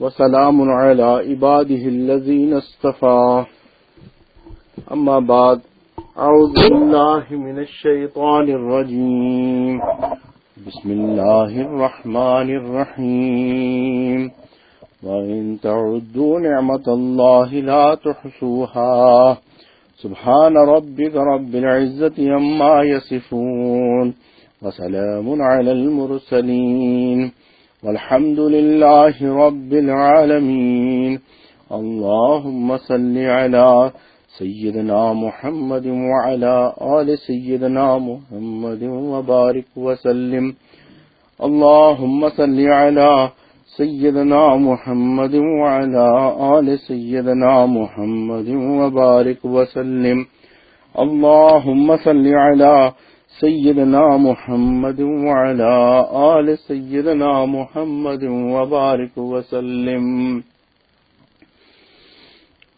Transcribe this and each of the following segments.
وسلام على عباده الذين اصطفى. أما بعد أعوذ بالله من الشيطان الرجيم. بسم الله الرحمن الرحيم. وإن تعدوا نعمة الله لا تحصوها. سبحان ربك رب العزة يما يصفون. وسلام على المرسلين. والحمد لله رب العالمين. اللهم صل على سيدنا محمد وعلى آل سيدنا محمد وبارك وسلم. اللهم صل على سيدنا محمد وعلى آل سيدنا محمد وبارك وسلم. اللهم صل على سيدنا محمد وعلى آل سيدنا محمد وبارك وسلم.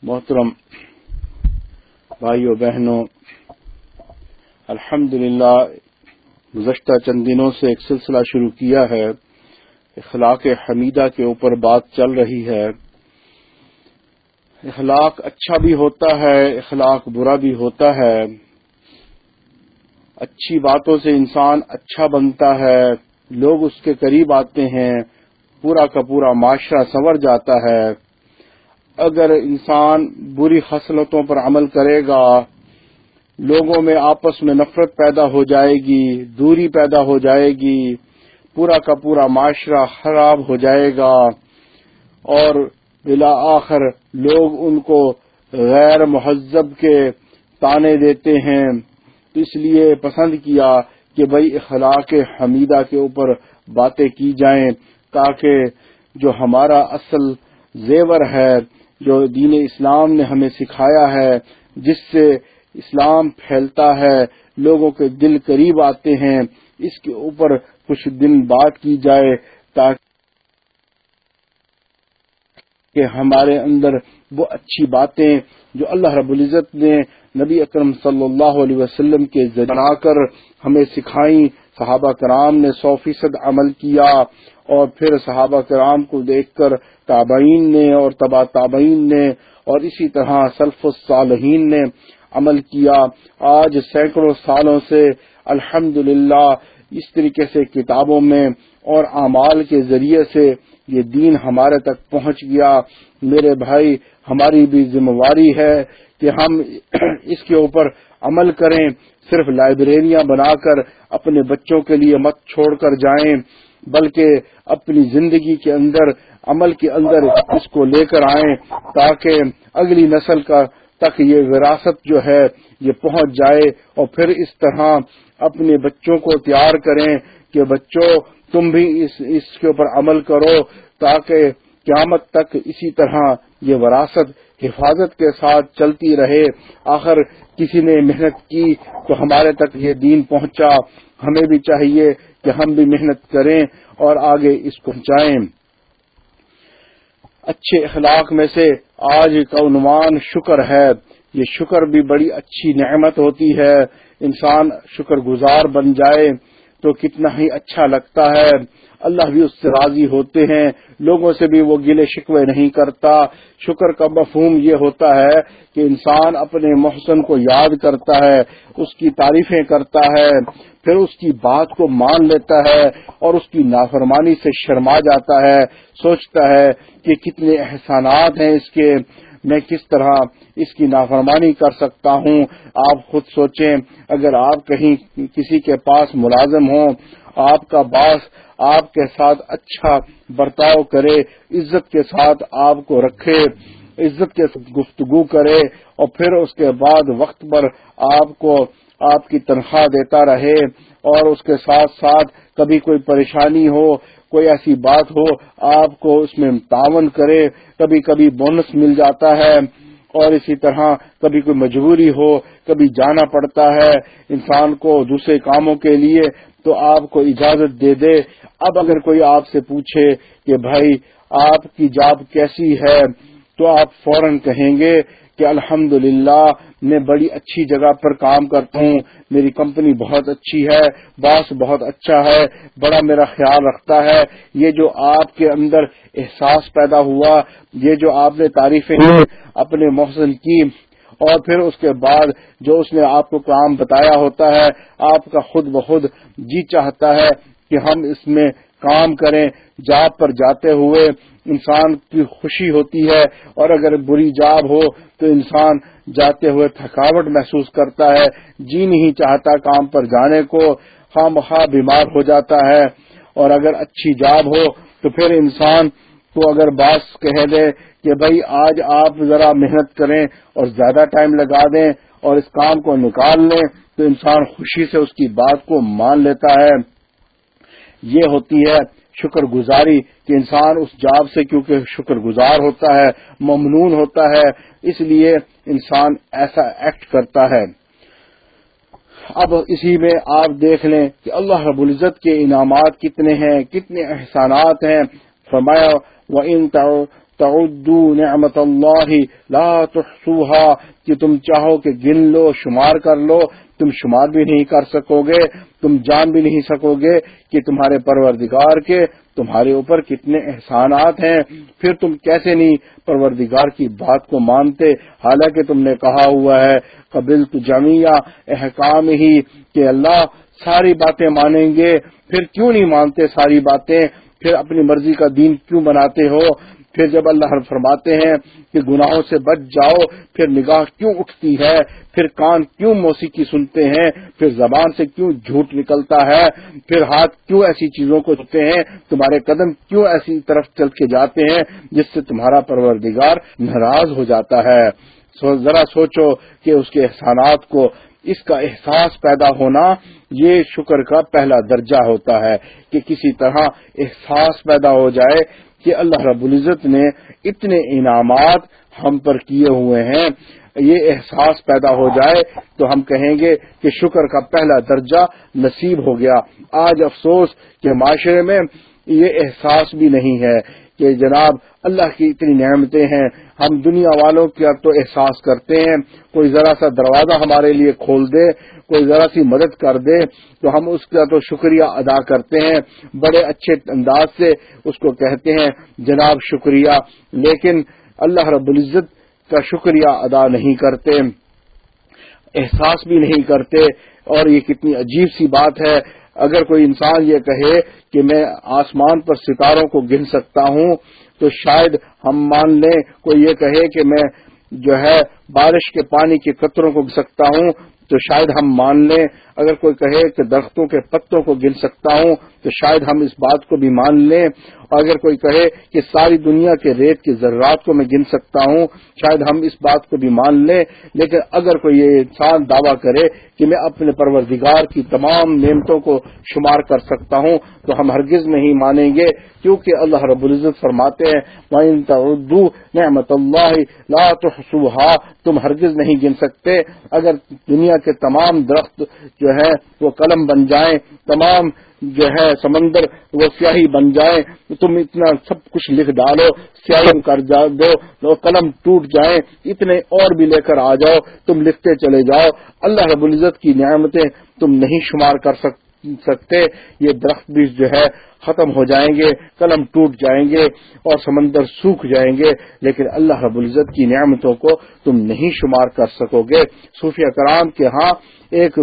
محترم بھائیو بہنوں الحمد گزشتہ چند دنوں سے ایک سلسلہ شروع کیا ہے۔ اخلاق حمیدہ کے اوپر بات چل رہی ہے۔ اخلاق اچھا بھی ہوتا ہے، اخلاق برا بھی ہوتا ہے۔ اچھی باتوں سے انسان اچھا بنتا ہے، لوگ اس کے قریب آتے ہیں، پورا کا پورا معاشرہ سنور جاتا ہے۔ اگر انسان بری خصلتوں پر عمل کرے گا، لوگوں میں آپس میں نفرت پیدا ہو جائے گی، دوری پیدا ہو جائے گی، پورا کا پورا معاشرہ خراب ہو جائے گا۔ اور بلا آخر لوگ ان کو غیر مہذب کے تانے دیتے ہیں۔ اس لیے پسند کیا کہ بھائی اخلاق حمیدہ کے اوپر باتیں کی جائیں تاکہ جو ہمارا اصل زیور ہے، جو دین اسلام نے ہمیں سکھایا ہے، جس سے اسلام پھیلتا ہے، لوگوں کے دل قریب آتے ہیں، اس کے اوپر کچھ دن بات کی جائے تاکہ کہ ہمارے اندر وہ اچھی باتیں جو اللہ رب العزت نے نبی اکرم صلی اللہ علیہ وسلم کے ذریعے بنا کر ہمیں سکھائیں۔ صحابہ کرام نے سو فیصد عمل کیا اور پھر صحابہ کرام کو دیکھ کر تابعین نے اور تبا تابعین نے اور اسی طرح سلف الصالحین نے عمل کیا۔ آج سینکڑوں سالوں سے الحمد اس طریقے سے کتابوں میں اور اعمال کے ذریعے سے یہ دین ہمارے تک پہنچ گیا۔ میرے بھائی، ہماری بھی ذمہ داری ہے کہ ہم اس کے اوپر عمل کریں، صرف لائبریریاں بنا کر اپنے بچوں کے لیے مت چھوڑ کر جائیں، بلکہ اپنی زندگی کے اندر، عمل کے اندر اس کو لے کر آئیں، تاکہ اگلی نسل کا تک یہ وراثت جو ہے، یہ پہنچ جائے اور پھر اس طرح اپنے بچوں کو تیار کریں کہ بچوں، تم بھی اس اس کے اوپر عمل کرو، تاکہ قیامت تک اسی طرح یہ وراثت حفاظت کے ساتھ چلتی رہے۔ آخر کسی نے محنت کی تو ہمارے تک یہ دین پہنچا۔ ہمیں بھی چاہیے کہ ہم بھی محنت کریں اور آگے اس پہنچائیں اچھے اخلاق میں سے آج کا عنوان شکر ہے۔ یہ شکر بھی بڑی اچھی نعمت ہوتی ہے۔ انسان شکر گزار بن جائے تو کتنا ہی اچھا لگتا ہے۔ اللہ بھی اس سے راضی ہوتے ہیں۔ لوگوں سے بھی وہ گلے شکوے نہیں کرتا۔ شکر کا مفہوم یہ ہوتا ہے کہ انسان اپنے محسن کو یاد کرتا ہے، اس کی تعریفیں کرتا ہے، پھر اس کی بات کو مان لیتا ہے اور اس کی نافرمانی سے شرما جاتا ہے۔ سوچتا ہے کہ کتنے احسانات ہیں اس کے۔ میں کس طرح اس کی نافرمانی کر سکتا ہوں؟ آپ خود سوچیں، اگر آپ کہیں کسی کے پاس ملازم ہوں آپ کا باس آپ کے ساتھ اچھا برتاؤ کرے، عزت کے ساتھ آپ کو رکھے، عزت کے گفتگو کرے اور پھر اس کے بعد وقت پر آپ کو آپ کی تنخواہ دیتا رہے اور اس کے ساتھ ساتھ کبھی کوئی پریشانی ہو، کوئی ایسی بات ہو، آپ کو اس میں تعاون کرے، کبھی کبھی بونس مل جاتا ہے اور اسی طرح کبھی کوئی مجبوری ہو، کبھی جانا پڑتا ہے انسان کو دوسرے کاموں کے لیے تو آپ کو اجازت دے دے۔ اب اگر کوئی آپ سے پوچھے کہ بھائی آپ کی جاب کیسی ہے؟ تو آپ فوراً کہیں گے کہ الحمد میں بڑی اچھی جگہ پر کام کرتا ہوں۔ میری کمپنی بہت اچھی ہے باس بہت اچھا ہے بڑا میرا خیال رکھتا ہے۔ یہ جو آپ کے اندر احساس پیدا ہوا یہ جو آپ نے تعریفیں اپنے محسن کی اور پھر اس کے بعد جو اس نے آپ کو کام بتایا ہوتا ہے، آپ کا خود بخود جی چاہتا ہے کہ ہم اس میں کام کریں۔ جاب پر جاتے ہوئے انسان کی خوشی ہوتی ہے اور اگر بری جاب ہو تو انسان جاتے ہوئے تھکاوٹ محسوس کرتا ہے۔ جی نہیں چاہتا کام پر جانے کو، خواہ مخواہ بیمار ہو جاتا ہے۔ اور اگر اچھی جاب ہو تو پھر انسان کو اگر باس کہہ دے کہ بھائی آج آپ ذرا محنت کریں اور زیادہ ٹائم لگا دیں اور اس کام کو نکال لیں، تو انسان خوشی سے اس کی بات کو مان لیتا ہے۔ یہ ہوتی ہے شکر گزاری کہ انسان اس جاب سے کیونکہ شکر گزار ہوتا ہے، ممنون ہوتا ہے، اس لیے انسان ایسا ایکٹ کرتا ہے۔ اب اسی میں آپ دیکھ لیں کہ اللہ رب العزت کے انعامات کتنے ہیں، کتنے احسانات ہیں۔ فرمایا وہ ان تعدو نعمت اللہ لا تحصوها، کہ تم چاہو کہ گن لو، شمار کر لو، تم شمار بھی نہیں کر سکو گے تم جان بھی نہیں سکو گے کہ تمہارے پروردگار کے، تمہارے اوپر کتنے احسانات ہیں۔ پھر تم کیسے نہیں پروردگار کی بات کو مانتے؟ حالانکہ تم نے کہا ہوا ہے قبل تو جامعہ احکام ہی، کہ اللہ ساری باتیں مانیں گے۔ پھر کیوں نہیں مانتے ساری باتیں؟ پھر اپنی مرضی کا دین کیوں بناتے ہو؟ پھر جب اللہ فرماتے ہیں کہ گناہوں سے بچ جاؤ، پھر نگاہ کیوں اٹھتی ہے؟ پھر کان کیوں موسیقی سنتے ہیں؟ پھر زبان سے کیوں جھوٹ نکلتا ہے؟ پھر ہاتھ کیوں ایسی چیزوں کو چھوتے ہیں؟ تمہارے قدم کیوں ایسی طرف چل کے جاتے ہیں جس سے تمہارا پروردگار ناراض ہو جاتا ہے؟ ذرا سوچو کہ اس کے احسانات کو اس کا احساس پیدا ہونا یہ شکر کا پہلا درجہ ہوتا ہے کہ کسی طرح احساس پیدا ہو جائے کہ اللہ رب العزت نے اتنے انعامات ہم پر کیے ہوئے ہیں، یہ احساس پیدا ہو جائے تو ہم کہیں گے کہ شکر کا پہلا درجہ نصیب ہو گیا۔ آج افسوس کہ معاشرے میں یہ احساس بھی نہیں ہے کہ جناب اللہ کی اتنی نعمتیں ہیں ہم دنیا والوں کا تو احساس کرتے ہیں، کوئی ذرا سا دروازہ ہمارے لیے کھول دے، کوئی ذرا سی مدد کر دے، تو ہم اس کا تو شکریہ ادا کرتے ہیں۔ بڑے اچھے انداز سے اس کو کہتے ہیں، جناب شکریہ۔ لیکن اللہ رب العزت کا شکریہ ادا نہیں کرتے، احساس بھی نہیں کرتے۔ اور یہ کتنی عجیب سی بات ہے۔ اگر کوئی انسان یہ کہے کہ میں آسمان پر ستاروں کو گن سکتا ہوں تو شاید ہم مان لیں، کوئی یہ کہے کہ میں جو ہے بارش کے پانی کے قطروں کو گھسکتا ہوں، تو شاید ہم مان لیں اگر کوئی کہے کہ درختوں کے پتوں کو گن سکتا ہوں، تو شاید ہم اس بات کو بھی مان لیں۔ اور اگر کوئی کہے کہ ساری دنیا کے ریت کے ذرات کو میں گن سکتا ہوں، شاید ہم اس بات کو بھی مان لیں۔ لیکن اگر کوئی یہ انسان دعویٰ کرے کہ میں اپنے پروردگار کی تمام نعمتوں کو شمار کر سکتا ہوں، تو ہم ہرگز نہیں مانیں گے۔ کیونکہ اللہ رب العزت فرماتے ہیں نعمت اللہ لا تحصوها تم ہرگز نہیں گن سکتے۔ اگر دنیا کے تمام درخت جو ہے وہ قلم بن جائیں، تمام جو ہے سمندر وہ سیاہی بن جائیں، تم اتنا سب کچھ لکھ ڈالو، سیاہی کر دو قلم ٹوٹ جائیں، اتنے اور بھی لے کر آ جاؤ، تم لکھتے چلے جاؤ۔ اللہ رب العزت کی نعمتیں تم نہیں شمار کر سکتے، یہ درخت بھی جو ہے ختم ہو جائیں گے، قلم ٹوٹ جائیں گے اور سمندر سوکھ جائیں گے، لیکن اللہ رب العزت کی نعمتوں کو تم نہیں شمار کر سکو گے۔ صوفیہ کرام کے ہاں ایک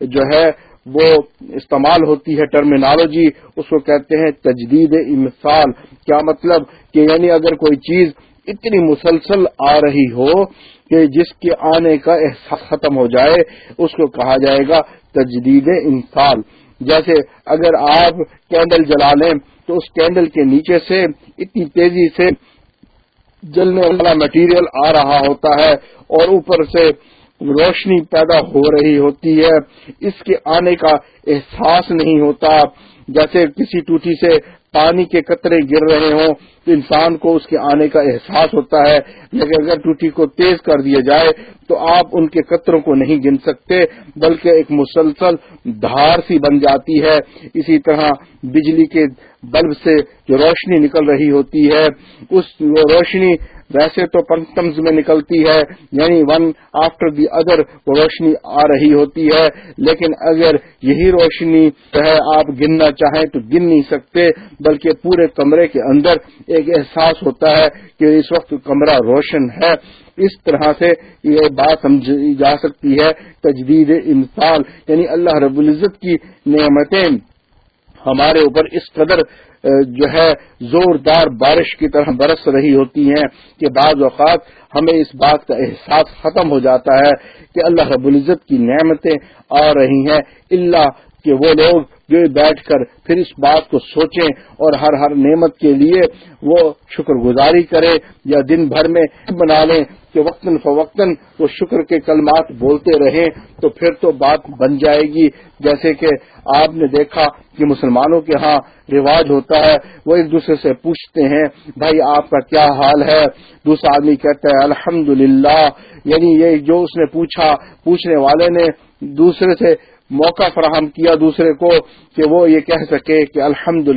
جو ہے وہ استعمال ہوتی ہے ٹرمینالوجی اس کو کہتے ہیں تجدید امثال۔ کیا مطلب کہ یعنی اگر کوئی چیز اتنی مسلسل آ رہی ہو کہ جس کے آنے کا احساس ختم ہو جائے، اس کو کہا جائے گا تجدید انسال جیسے اگر آپ کینڈل جلا لیں، تو اس کینڈل کے نیچے سے اتنی تیزی سے جلنے والا مٹیریل آ رہا ہوتا ہے اور اوپر سے روشنی پیدا ہو رہی ہوتی ہے، اس کے آنے کا احساس نہیں ہوتا۔ جیسے کسی ٹوٹی سے پانی کے قطرے گر رہے ہوں، تو انسان کو اس کے آنے کا احساس ہوتا ہے۔ لیکن اگر ٹوٹی کو تیز کر دیا جائے، تو آپ ان کے قطروں کو نہیں گن سکتے، بلکہ ایک مسلسل دھار سی بن جاتی ہے۔ اسی طرح بجلی کے بلب سے جو روشنی نکل رہی ہوتی ہے، اس روشنی ویسے تو پنکتمز میں نکلتی ہے یعنی ون آفٹر دی ادر وہ روشنی آ رہی ہوتی ہے، لیکن اگر یہی روشنی ہے، آپ گننا چاہیں تو گن نہیں سکتے، بلکہ پورے کمرے کے اندر ایک احساس ہوتا ہے کہ اس وقت کمرہ روشن ہے۔ اس طرح سے یہ بات سمجھی جا سکتی ہے، تجدید انسان یعنی اللہ رب العزت کی نعمتیں ہمارے اوپر اس قدر جو ہے زوردار بارش کی طرح برس رہی ہوتی ہیں کہ بعض اوقات ہمیں اس بات کا احساس ختم ہو جاتا ہے کہ اللہ رب العزت کی نعمتیں آ رہی ہیں۔ اللہ کہ وہ لوگ جو بیٹھ کر پھر اس بات کو سوچیں اور ہر ہر نعمت کے لیے وہ شکر گزاری کرے یا دن بھر میں بنا لیں کہ وقتاً فوقتاً وہ شکر کے کلمات بولتے رہیں تو پھر تو بات بن جائے گی۔ جیسے کہ آپ نے دیکھا کہ مسلمانوں کے ہاں رواج ہوتا ہے، وہ ایک دوسرے سے پوچھتے ہیں، بھائی، آپ کا کیا حال ہے؟ دوسرا آدمی کہتا ہے الحمد یعنی یہ جو اس نے پوچھا، پوچھنے والے نے دوسرے سے موقع فراہم کیا دوسرے کو کہ وہ یہ کہہ سکے کہ الحمد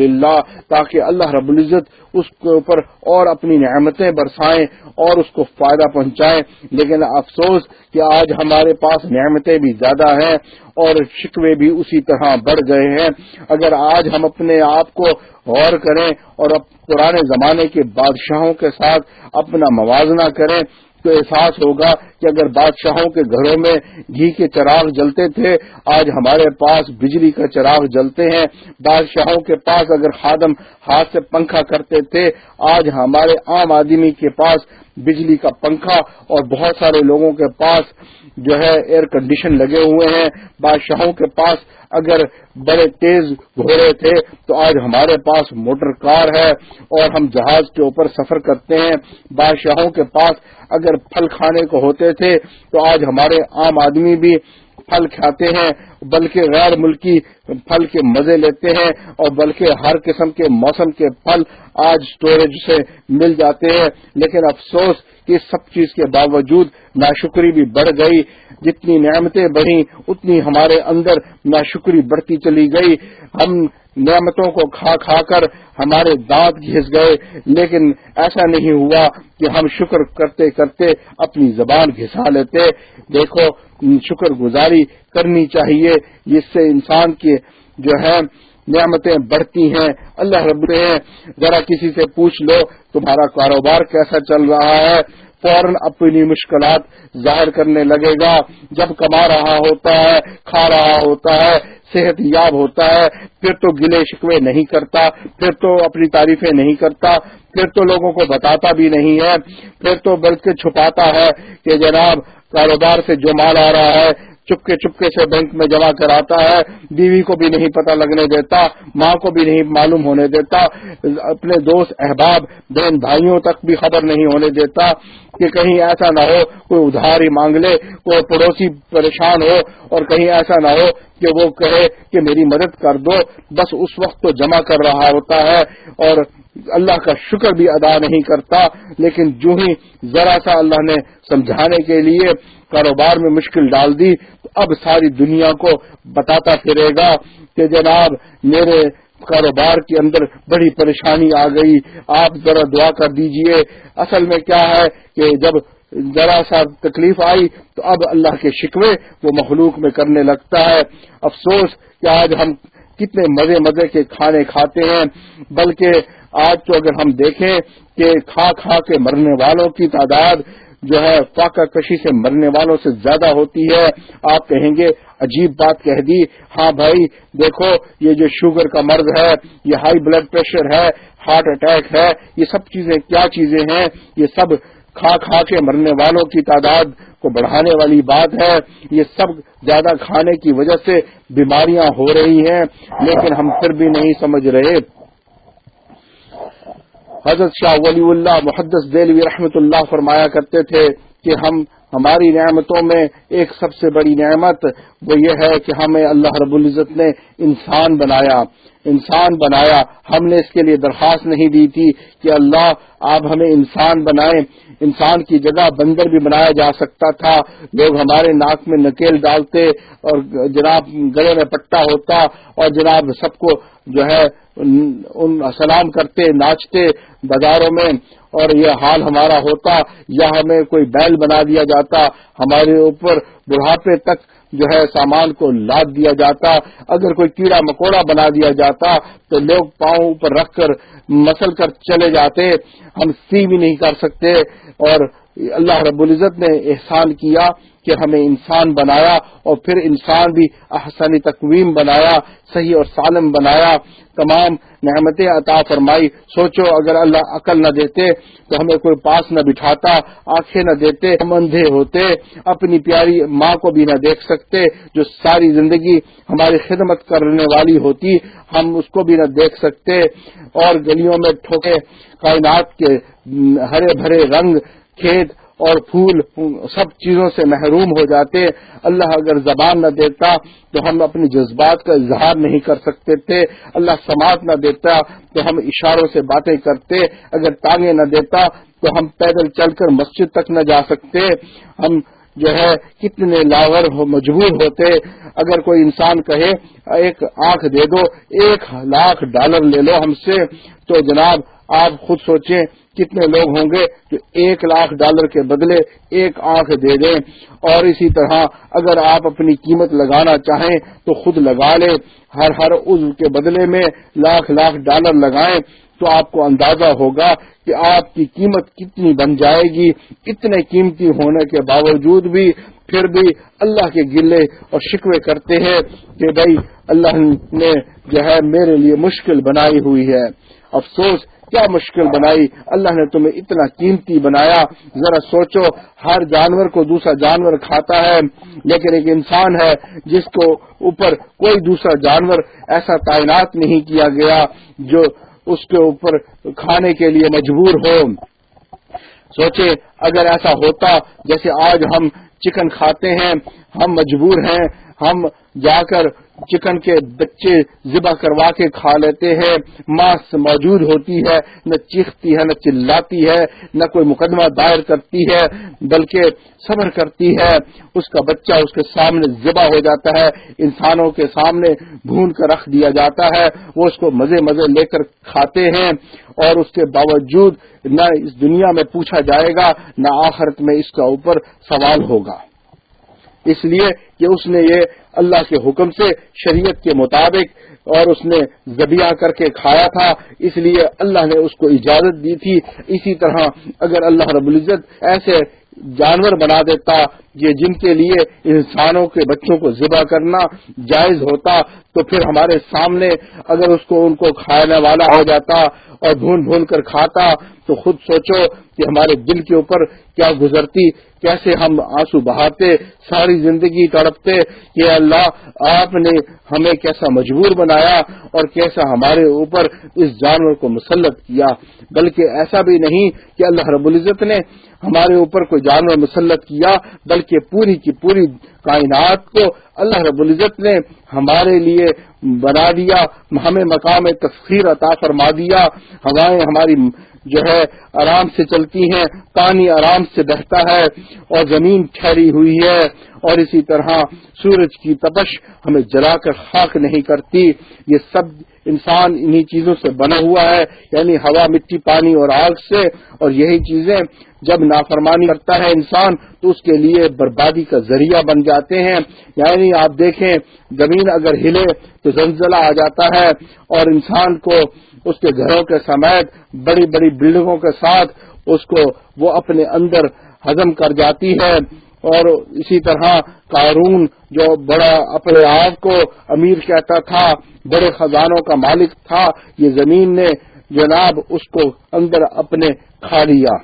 تاکہ اللہ رب العزت اس کے اوپر اور اپنی نعمتیں برسائیں اور اس کو فائدہ پہنچائیں۔ لیکن افسوس کہ آج ہمارے پاس نعمتیں بھی زیادہ ہیں اور شکوے بھی اسی طرح بڑھ گئے ہیں۔ اگر آج ہم اپنے آپ کو غور کریں اور پرانے زمانے کے بادشاہوں کے ساتھ اپنا موازنہ کریں تو احساس ہوگا کہ اگر بادشاہوں کے گھروں میں گھی کے چراغ جلتے تھے، آج ہمارے پاس بجلی کا چراغ جلتے ہیں۔ بادشاہوں کے پاس اگر خادم ہاتھ سے پنکھا کرتے تھے، آج ہمارے عام آدمی کے پاس بجلی کا پنکھا اور بہت سارے لوگوں کے پاس جو ہے ایئر کنڈیشن لگے ہوئے ہیں۔ بادشاہوں کے پاس اگر بڑے تیز گھوڑے تھے تو آج ہمارے پاس موٹر کار ہے اور ہم جہاز کے اوپر سفر کرتے ہیں۔ بادشاہوں کے پاس اگر پھل کھانے کو ہوتے تھے تو آج ہمارے عام آدمی بھی پھل کھاتے ہیں۔ بلکہ غیر ملکی پھل کے مزے لیتے ہیں اور بلکہ ہر قسم کے موسم کے پھل آج اسٹوریج سے مل جاتے ہیں۔ لیکن افسوس کہ سب چیز کے باوجود ناشکری بھی بڑھ گئی۔ جتنی نعمتیں بڑھی اتنی ہمارے اندر ناشکری بڑھتی چلی گئی۔ ہم نعمتوں کو کھا کھا کر ہمارے دانت گھس گئے، لیکن ایسا نہیں ہوا کہ ہم شکر کرتے کرتے اپنی زبان گھسا لیتے۔ دیکھو، شکر گزاری کرنی چاہیے، جس سے انسان کی جو ہے نعمتیں بڑھتی ہیں۔ اللہ رب ہیں ذرا کسی سے پوچھ لو، تمہارا کاروبار کیسا چل رہا ہے؟ فوراً اپنی مشکلات ظاہر کرنے لگے گا۔ جب کما رہا ہوتا ہے، کھا رہا ہوتا ہے، صحت یاب ہوتا ہے، پھر تو گلے شکوے نہیں کرتا، پھر تو اپنی تعریفیں نہیں کرتا، پھر تو لوگوں کو بتاتا بھی نہیں ہے، پھر تو بلکہ چھپاتا ہے کہ جناب کاروبار سے جو مال آ رہا ہے چپکے چپکے سے بینک میں جمع کراتا ہے، بیوی کو بھی نہیں پتہ لگنے دیتا، ماں کو بھی نہیں معلوم ہونے دیتا، اپنے دوست احباب، بہن بھائیوں تک بھی خبر نہیں ہونے دیتا کہ کہیں ایسا نہ ہو، کوئی ادھار ہی مانگ لے، کوئی پڑوسی پریشان ہو اور کہیں ایسا نہ ہو کہ وہ کہے کہ میری مدد کر دو، بس اس وقت تو جمع کر رہا ہوتا ہے اور اللہ کا شکر بھی ادا نہیں کرتا، لیکن جو ہی ذرا سا اللہ نے سمجھانے کے لیے کاروبار میں مشکل ڈال دی، تو اب ساری دنیا کو بتاتا پھرے گا کہ جناب میرے کاروبار کے اندر بڑی پریشانی آ گئی۔ آپ ذرا دعا کر دیجیے۔ اصل میں کیا ہے کہ جب ذرا سا تکلیف آئی تو اب اللہ کے شکوے وہ مخلوق میں کرنے لگتا ہے۔ افسوس کہ آج ہم کتنے مزے مزے کے کھانے کھاتے ہیں، بلکہ آج تو اگر ہم دیکھیں کہ کھا کھا کے مرنے والوں کی تعداد جو ہے فاقہ کشی سے مرنے والوں سے زیادہ ہوتی ہے۔ آپ کہیں گے، عجیب بات کہہ دی۔ ہاں بھائی، دیکھو، یہ جو شوگر کا مرض ہے، یہ ہائی بلڈ پریشر ہے، ہارٹ اٹیک ہے، یہ سب چیزیں کیا چیزیں ہیں؟ یہ سب کھا کھا کے مرنے والوں کی تعداد کو بڑھانے والی بات ہے۔ یہ سب زیادہ کھانے کی وجہ سے بیماریاں ہو رہی ہیں، لیکن ہم پھر بھی نہیں سمجھ رہے۔ حضرت شاہ ولی اللہ محدث دلوی رحمۃ اللہ فرمایا کرتے تھے کہ ہم ہماری نعمتوں میں ایک سب سے بڑی نعمت وہ یہ ہے کہ ہمیں اللہ رب العزت نے انسان بنایا انسان بنایا۔ ہم نے اس کے لیے درخواست نہیں دی تھی کہ اللہ آپ ہمیں انسان بنائیں۔ انسان کی جگہ بندر بھی بنایا جا سکتا تھا۔ لوگ ہمارے ناک میں نکیل ڈالتے اور جناب گلے میں پٹا ہوتا اور جناب سب کو جو ہے ان سلام کرتے، ناچتے بازاروں میں اور یہ حال ہمارا ہوتا، یا ہمیں کوئی بیل بنا دیا جاتا، ہمارے اوپر بڑھاپے تک جو ہے سامان کو لاد دیا جاتا، اگر کوئی کیڑا مکوڑا بنا دیا جاتا تو لوگ پاؤں پر رکھ کر مسل کر چلے جاتے، ہم سی بھی نہیں کر سکتے اور اللہ رب العزت نے احسان کیا کہ ہمیں انسان بنایا اور پھر انسان بھی احسانی تقویم بنایا، صحیح اور سالم بنایا۔ تمام نعمتیں عطا فرمائی۔ سوچو، اگر اللہ عقل نہ دیتے تو ہمیں کوئی پاس نہ بٹھاتا، آنکھیں نہ دیتے، ہم اندھے ہوتے، اپنی پیاری ماں کو بھی نہ دیکھ سکتے۔ جو ساری زندگی ہماری خدمت کرنے والی ہوتی، ہم اس کو بھی نہ دیکھ سکتے۔ اور گلیوں میں ٹھوکے، کائنات کے ہرے بھرے رنگ، کھیت اور پھول سب چیزوں سے محروم ہو جاتے، اللہ اگر زبان نہ دیتا تو ہم اپنی جذبات کا اظہار نہیں کر سکتے تھے، اللہ سماعت نہ دیتا تو ہم اشاروں سے باتیں کرتے، اگر ٹانگیں نہ دیتا تو ہم پیدل چل کر مسجد تک نہ جا سکتے۔ ہم جو ہے کتنے لاور ہو، مجبور ہوتے۔ اگر کوئی انسان کہے، ایک آنکھ دے دو، ایک لاکھ ڈالر لے لو ہم سے، تو جناب آپ خود سوچیں کتنے لوگ ہوں گے جو ایک لاکھ ڈالر کے بدلے ایک آنکھ دے دیں۔ اور اسی طرح اگر آپ اپنی قیمت لگانا چاہیں تو خود لگا لیں۔ ہر ہر عزو کے بدلے میں لاکھ لاکھ ڈالر لگائیں تو آپ کو اندازہ ہوگا کہ آپ کی قیمت کتنی بن جائے گی۔ اتنے قیمتی ہونے کے باوجود بھی پھر بھی اللہ کے گلے اور شکوے کرتے ہیں کہ بھائی اللہ نے جو ہے میرے لیے مشکل بنائی ہوئی ہے۔ افسوس کیا مشکل بنائی؟ اللہ نے تمہیں اتنا قیمتی بنایا۔ ذرا سوچو، ہر جانور کو دوسرا جانور کھاتا ہے، لیکن ایک انسان ہے جس کو اوپر کوئی دوسرا جانور ایسا تعینات نہیں کیا گیا جو اس کے اوپر کھانے کے لیے مجبور ہو۔ سوچے، اگر ایسا ہوتا، جیسے آج ہم چکن کھاتے ہیں، ہم مجبور ہیں، ہم جا کر چکن کے بچے ذبح کروا کے کھا لیتے ہیں۔ ماس موجود ہوتی ہے، نہ چیختی ہے، نہ چلاتی ہے، نہ کوئی مقدمہ دائر کرتی ہے، بلکہ صبر کرتی ہے۔ اس کا بچہ اس کے سامنے ذبح ہو جاتا ہے، انسانوں کے سامنے بھون کر رکھ دیا جاتا ہے۔ وہ اس کو مزے مزے لے کر کھاتے ہیں اور اس کے باوجود نہ اس دنیا میں پوچھا جائے گا، نہ آخرت میں اس کا اوپر سوال ہوگا۔ اس لیے کہ اس نے یہ اللہ کے حکم سے شریعت کے مطابق اور اس نے زبیاں کر کے کھایا تھا، اس لیے اللہ نے اس کو اجازت دی تھی۔ اسی طرح اگر اللہ رب العزت ایسے جانور بنا دیتا، یہ جن کے لیے انسانوں کے بچوں کو ذبح کرنا جائز ہوتا، تو پھر ہمارے سامنے اگر اس کو ان کو کھانے والا ہو جاتا اور بھون بھون کر کھاتا، تو خود سوچو کہ ہمارے دل کے اوپر کیا گزرتی کیسے ہم آنسو بہاتے ساری زندگی تڑپتے کہ اللہ آپ نے ہمیں کیسا مجبور بنایا اور کیسا ہمارے اوپر اس جانور کو مسلط کیا۔ بلکہ ایسا بھی نہیں کہ اللہ رب العزت نے ہمارے اوپر کوئی جانور مسلط کیا، بلکہ پوری کی پوری کائنات کو اللہ رب العزت نے ہمارے لیے بنا دیا، ہمیں مقام تفخیر عطا فرما دیا، ہوائیں ہماری جو ہے آرام سے چلتی ہیں، پانی آرام سے بہتا ہے اور زمین ٹھہری ہوئی ہے اور اسی طرح سورج کی تپش ہمیں جلا کر خاک نہیں کرتی۔ یہ سب انسان انہی چیزوں سے بنا ہوا ہے یعنی ہوا، مٹی، پانی اور آگ سے۔ اور یہی چیزیں جب نافرمانی کرتا ہے انسان تو اس کے لیے بربادی کا ذریعہ بن جاتے ہیں۔ یعنی آپ دیکھیں، زمین اگر ہلے تو زلزلہ آ جاتا ہے اور انسان کو اس کے گھروں کے سمیت، بڑی بڑی بلڈنگوں کے ساتھ اس کو وہ اپنے اندر ہضم کر جاتی ہے۔ اور اسی طرح قارون جو بڑا اپنے آپ کو امیر کہتا تھا، بڑے خزانوں کا مالک تھا، یہ زمین نے جناب اس کو اندر اپنے کھا لیا۔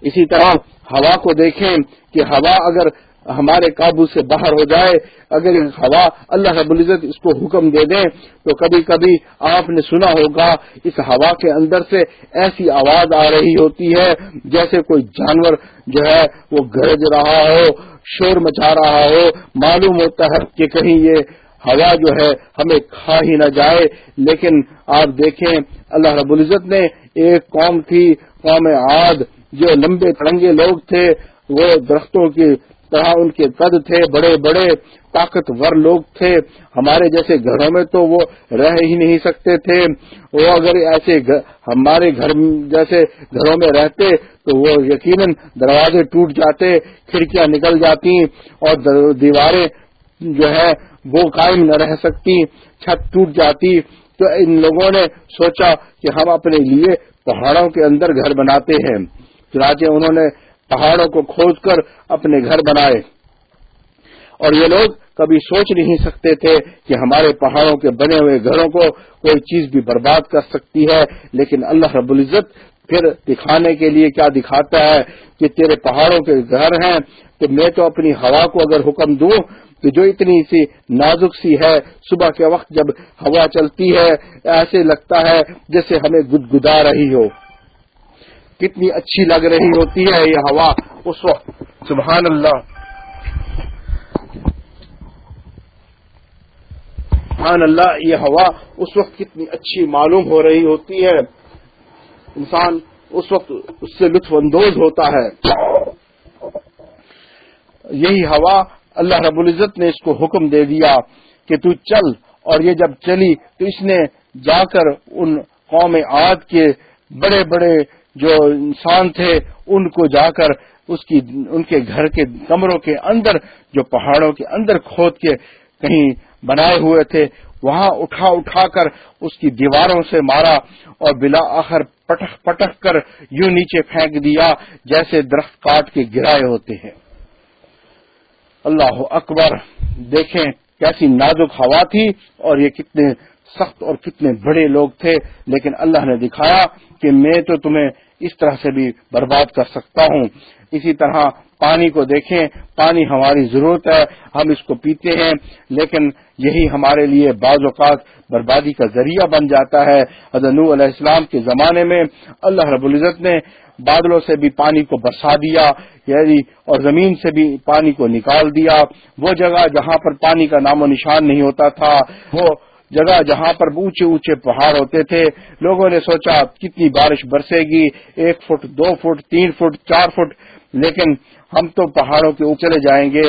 اسی طرح ہوا کو دیکھیں کہ ہوا اگر ہمارے قابو سے باہر ہو جائے، اگر ہوا اللہ رب العزت اس کو حکم دے دیں تو کبھی کبھی آپ نے سنا ہوگا اس ہوا کے اندر سے ایسی آواز آ رہی ہوتی ہے جیسے کوئی جانور جو ہے وہ گرج رہا ہو، شور مچا رہا ہو، معلوم ہوتا ہے کہ کہیں یہ ہوا جو ہے ہمیں کھا ہی نہ جائے۔ لیکن آپ دیکھیں، اللہ رب العزت نے ایک قوم تھی، قوم عاد، جو لمبے تڑنگے لوگ تھے، وہ درختوں کی طرح ان کے قد تھے، بڑے بڑے طاقتور لوگ تھے۔ ہمارے جیسے گھروں میں تو وہ رہ ہی نہیں سکتے تھے۔ وہ اگر ایسے ہمارے گھر جیسے گھروں میں رہتے تو وہ یقیناً دروازے ٹوٹ جاتے، کھڑکیاں نکل جاتی اور دیواریں جو ہے وہ قائم نہ رہ سکتی، چھت ٹوٹ جاتی۔ تو ان لوگوں نے سوچا کہ ہم اپنے لیے پہاڑوں کے اندر گھر بناتے ہیں۔ چنانچہ انہوں نے پہاڑوں کو کھود کر اپنے گھر بنائے۔ اور یہ لوگ کبھی سوچ نہیں سکتے تھے کہ ہمارے پہاڑوں کے بنے ہوئے گھروں کو کوئی چیز بھی برباد کر سکتی ہے، لیکن اللہ رب العزت پھر دکھانے کے لیے کیا دکھاتا ہے کہ تیرے پہاڑوں کے گھر ہیں، تو میں تو اپنی ہوا کو اگر حکم دوں تو جو اتنی سی نازک سی ہے، صبح کے وقت جب ہوا چلتی ہے، ایسے لگتا ہے جیسے ہمیں گدگدا رہی ہو۔ کتنی اچھی لگ رہی ہوتی ہے یہ ہوا اس وقت۔ سبحان اللہ۔ سبحان اللہ، یہ ہوا اس وقت کتنی اچھی معلوم ہو رہی ہوتی ہے۔ انسان اس وقت اس سے لطف اندوز ہوتا ہے۔ یہی ہوا، اللہ رب العزت نے اس کو حکم دے دیا کہ تو چل، اور یہ جب چلی تو اس نے جا کر ان قوم عاد کے بڑے بڑے جو انسان تھے، ان کو جا کر اس کی، ان کے گھر کے کمروں کے اندر، جو پہاڑوں کے اندر کھود کے کہیں بنائے ہوئے تھے، وہاں اٹھا اٹھا کر اس کی دیواروں سے مارا اور بلا آخر پٹک پٹک کر یوں نیچے پھینک دیا جیسے درخت کاٹ کے گرائے ہوتے ہیں۔ اللہ اکبر، دیکھیں کیسی نازک ہوا تھی اور یہ کتنے سخت اور کتنے بڑے لوگ تھے، لیکن اللہ نے دکھایا کہ میں تو تمہیں اس طرح سے بھی برباد کر سکتا ہوں۔ اسی طرح پانی کو دیکھیں، پانی ہماری ضرورت ہے، ہم اس کو پیتے ہیں، لیکن یہی ہمارے لیے بعض اوقات بربادی کا ذریعہ بن جاتا ہے۔ ادنو علیہ السلام کے زمانے میں اللہ رب العزت نے بادلوں سے بھی پانی کو برسا دیا یعنی اور زمین سے بھی پانی کو نکال دیا۔ وہ جگہ جہاں پر پانی کا نام و نشان نہیں ہوتا تھا، وہ جگہ جہاں پر اونچے اونچے پہاڑ ہوتے تھے، لوگوں نے سوچا کتنی بارش برسے گی، ایک فٹ، دو فٹ، تین فٹ، چار فٹ، لیکن ہم تو پہاڑوں کے اوپر جائیں گے۔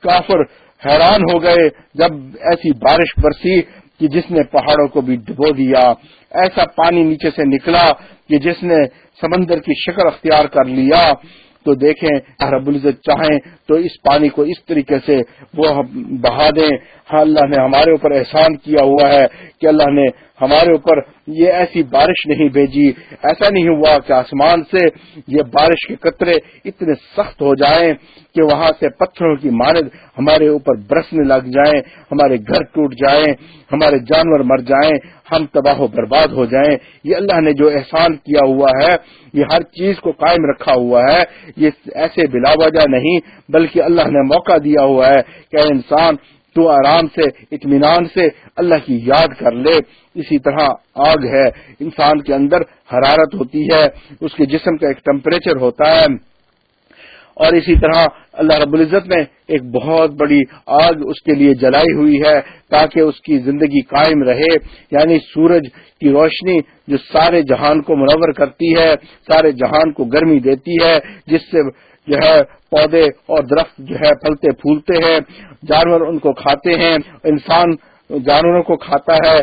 کافر حیران ہو گئے جب ایسی بارش برسی کہ جس نے پہاڑوں کو بھی ڈبو دیا۔ ایسا پانی نیچے سے نکلا کہ جس نے سمندر کی شکل اختیار کر لیا۔ تو دیکھیں رب العزت چاہیں، تو اس پانی کو اس طریقے سے وہ بہا دیں۔ ہاں اللہ نے ہمارے اوپر احسان کیا ہوا ہے کہ اللہ نے ہمارے اوپر یہ ایسی بارش نہیں بھیجی، ایسا نہیں ہوا کہ آسمان سے یہ بارش کے قطرے اتنے سخت ہو جائیں کہ وہاں سے پتھروں کی مانند ہمارے اوپر برسنے لگ جائیں، ہمارے گھر ٹوٹ جائیں، ہمارے جانور مر جائیں، ہم تباہ و برباد ہو جائیں۔ یہ اللہ نے جو احسان کیا ہوا ہے، یہ ہر چیز کو قائم رکھا ہوا ہے، یہ ایسے بلا وجہ نہیں، بلکہ اللہ نے موقع دیا ہوا ہے کہ انسان تو آرام سے، اطمینان سے اللہ کی یاد کر لے۔ اسی طرح آگ ہے، انسان کے اندر حرارت ہوتی ہے، اس کے جسم کا ایک ٹمپریچر ہوتا ہے۔ اور اسی طرح اللہ رب العزت نے ایک بہت بڑی آگ اس کے لیے جلائی ہوئی ہے تاکہ اس کی زندگی قائم رہے۔ یعنی سورج کی روشنی جو سارے جہان کو منور کرتی ہے، سارے جہان کو گرمی دیتی ہے، جس سے جو ہے پودے اور درخت جو ہے پھلتے پھولتے ہیں، جانور ان کو کھاتے ہیں، انسان جانوروں کو کھاتا ہے،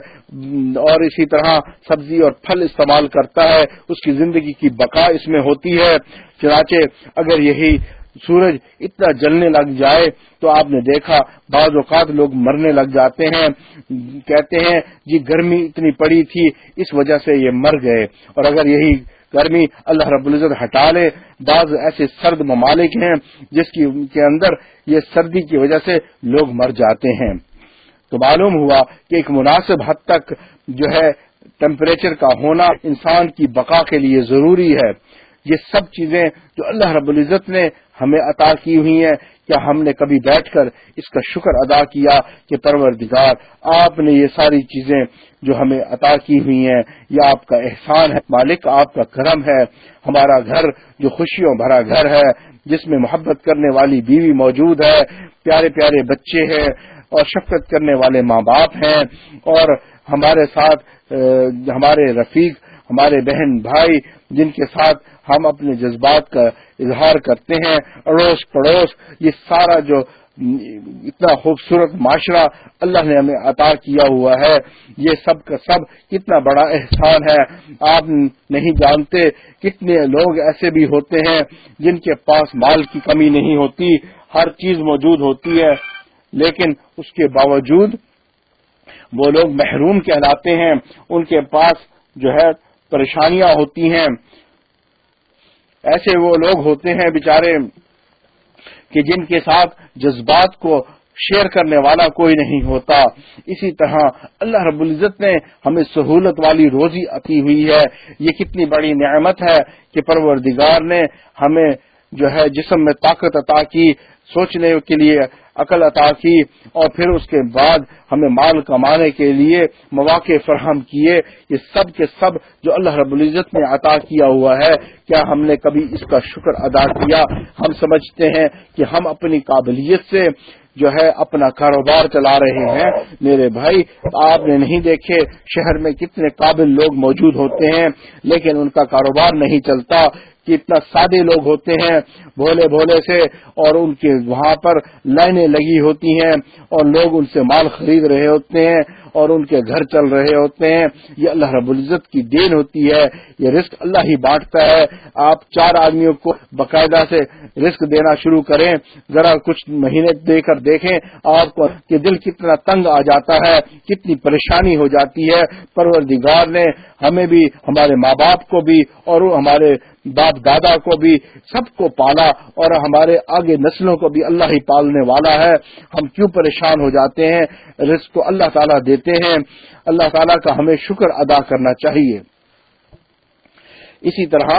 اور اسی طرح سبزی اور پھل استعمال کرتا ہے، اس کی زندگی کی بقا اس میں ہوتی ہے۔ چنانچہ اگر یہی سورج اتنا جلنے لگ جائے تو آپ نے دیکھا بعض اوقات لوگ مرنے لگ جاتے ہیں۔ کہتے ہیں جی گرمی اتنی پڑی تھی، اس وجہ سے یہ مر گئے۔ اور اگر یہی گرمی اللہ رب العزت ہٹا لے۔ بعض ایسے سرد ممالک ہیں جس کی کے اندر یہ سردی کی وجہ سے لوگ مر جاتے ہیں۔ تو معلوم ہوا کہ ایک مناسب حد تک جو ہے ٹیمپریچر کا ہونا انسان کی بقا کے لیے ضروری ہے۔ یہ سب چیزیں جو اللہ رب العزت نے ہمیں عطا کی ہوئی ہیں کیا ہم نے کبھی بیٹھ کر اس کا شکر ادا کیا کہ پروردگار آپ نے یہ ساری چیزیں جو ہمیں عطا کی ہوئی ہیں، یہ آپ کا احسان ہے، مالک آپ کا کرم ہے، ہمارا گھر جو خوشیوں بھرا گھر ہے، جس میں محبت کرنے والی بیوی موجود ہے، پیارے پیارے بچے ہیں اور شفقت کرنے والے ماں باپ ہیں اور ہمارے ساتھ ہمارے رفیق ہمارے بہن بھائی جن کے ساتھ ہم اپنے جذبات کا اظہار کرتے ہیں، اڑوس پڑوس، یہ سارا جو اتنا خوبصورت معاشرہ اللہ نے ہمیں عطا کیا ہوا ہے، یہ سب کا سب کتنا بڑا احسان ہے۔ آپ نہیں جانتے کتنے لوگ ایسے بھی ہوتے ہیں جن کے پاس مال کی کمی نہیں ہوتی، ہر چیز موجود ہوتی ہے، لیکن اس کے باوجود وہ لوگ محروم کہلاتے ہیں۔ ان کے پاس جو ہے پریشانیاں ہوتی ہیں۔ ایسے وہ لوگ ہوتے ہیں بیچارے کہ جن کے ساتھ جذبات کو شیئر کرنے والا کوئی نہیں ہوتا۔ اسی طرح اللہ رب العزت نے ہمیں سہولت والی روزی عطی ہوئی ہے۔ یہ کتنی بڑی نعمت ہے کہ پروردگار نے ہمیں جو ہے جسم میں طاقت عطا کی۔ سوچنے کے لیے عقل عطا کی اور پھر اس کے بعد ہمیں مال کمانے کے لیے مواقع فراہم کیے۔ یہ سب کے سب جو اللہ رب العزت نے عطا کیا ہوا ہے، کیا ہم نے کبھی اس کا شکر ادا کیا؟ ہم سمجھتے ہیں کہ ہم اپنی قابلیت سے جو ہے اپنا کاروبار چلا رہے ہیں۔ میرے بھائی، آپ نے نہیں دیکھے شہر میں کتنے قابل لوگ موجود ہوتے ہیں، لیکن ان کا کاروبار نہیں چلتا۔ کہ اتنا سادے لوگ ہوتے ہیں، بھولے بھولے سے، اور ان کے وہاں پر لائنیں لگی ہوتی ہیں، اور لوگ ان سے مال خرید رہے ہوتے ہیں، اور ان کے گھر چل رہے ہوتے ہیں۔ یہ اللہ رب العزت کی دین ہوتی ہے، یہ رزق اللہ ہی بانٹتا ہے۔ آپ چار آدمیوں کو باقاعدہ سے رزق دینا شروع کریں، ذرا کچھ مہینے دے کر دیکھیں، آپ کو کہ دل کتنا تنگ آ جاتا ہے، کتنی پریشانی ہو جاتی ہے۔ پروردگار نے ہمیں بھی، ہمارے ماں باپ کو بھی، اور ہمارے باپ دادا کو بھی سب کو پالا اور ہمارے آگے نسلوں کو بھی اللہ ہی پالنے والا ہے۔ ہم کیوں پریشان ہو جاتے ہیں؟ رزق کو اللہ تعالیٰ دیتے ہیں۔ اللہ تعالیٰ کا ہمیں شکر ادا کرنا چاہیے۔ اسی طرح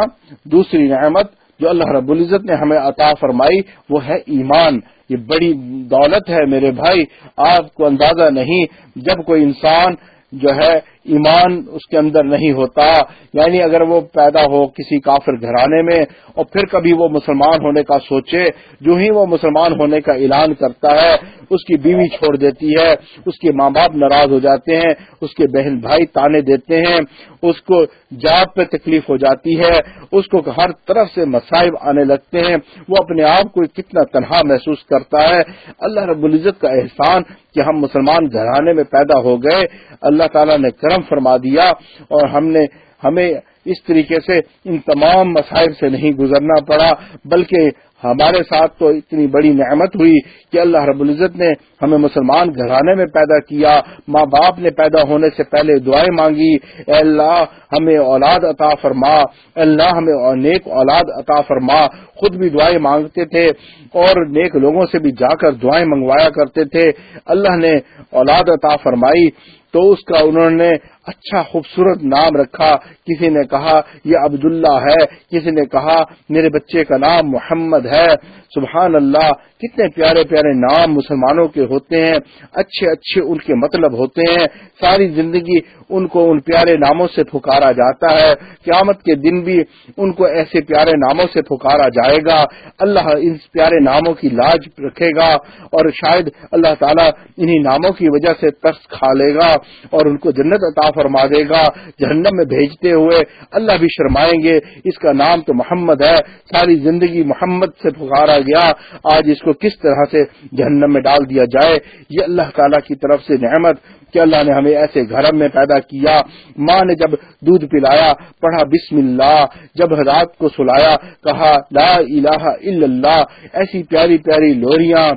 دوسری نعمت جو اللہ رب العزت نے ہمیں عطا فرمائی، وہ ہے ایمان۔ یہ بڑی دولت ہے میرے بھائی۔ آپ کو اندازہ نہیں، جب کوئی انسان جو ہے ایمان اس کے اندر نہیں ہوتا یعنی اگر وہ پیدا ہو کسی کافر گھرانے میں اور پھر کبھی وہ مسلمان ہونے کا سوچے، جو ہی وہ مسلمان ہونے کا اعلان کرتا ہے، اس کی بیوی چھوڑ دیتی ہے، اس کے ماں باپ ناراض ہو جاتے ہیں، اس کے بہن بھائی تانے دیتے ہیں، اس کو جاب پہ تکلیف ہو جاتی ہے، اس کو ہر طرف سے مسائب آنے لگتے ہیں، وہ اپنے آپ کو کتنا تنہا محسوس کرتا ہے۔ اللہ رب العزت کا احسان کہ ہم مسلمان گھرانے میں پیدا ہو گئے، اللہ تعالیٰ نے کرم فرما دیا اور ہم نے ہمیں اس طریقے سے ان تمام مسائل سے نہیں گزرنا پڑا، بلکہ ہمارے ساتھ تو اتنی بڑی نعمت ہوئی کہ اللہ رب العزت نے ہمیں مسلمان گھرانے میں پیدا کیا، ماں باپ نے پیدا ہونے سے پہلے دعائیں مانگی، اے اللہ ہمیں اولاد عطا فرما، اے اللہ ہمیں نیک اولاد عطا فرما، خود بھی دعائیں مانگتے تھے اور نیک لوگوں سے بھی جا کر دعائیں منگوایا کرتے تھے۔ اللہ نے اولاد عطا فرمائی تو اس کا انہوں نے اچھا خوبصورت نام رکھا، کسی نے کہا، یہ عبداللہ ہے، کسی نے کہا، میرے بچے کا نام محمد ہے۔ سبحان اللہ کتنے پیارے پیارے نام مسلمانوں کے ہوتے ہیں، اچھے اچھے ان کے مطلب ہوتے ہیں۔ ساری زندگی ان کو ان پیارے ناموں سے پکارا جاتا ہے۔ قیامت کے دن بھی ان کو ایسے پیارے ناموں سے پکارا جائے گا۔ اللہ ان پیارے ناموں کی لاج رکھے گا اور شاید اللہ تعالیٰ انہی ناموں کی وجہ سے ترس کھا لے گا اور ان کو جنت عطا فرما دے گا، جہنم میں بھیجتے ہوئے اللہ بھی شرمائیں گے۔ اس کا نام تو محمد ہے۔ ساری زندگی محمد سے پکارا گیا۔ آج اس کو کس طرح سے جہنم میں ڈال دیا جائے؟ یہ اللہ تعالیٰ کی طرف سے نعمت کہ اللہ نے ہمیں ایسے گھر میں پیدا کیا۔ ماں نے جب دودھ پلایا، پڑھا بسم اللہ۔ جب رات کو سلایا، کہا، لا الہ الا اللہ، ایسی پیاری پیاری لوریاں،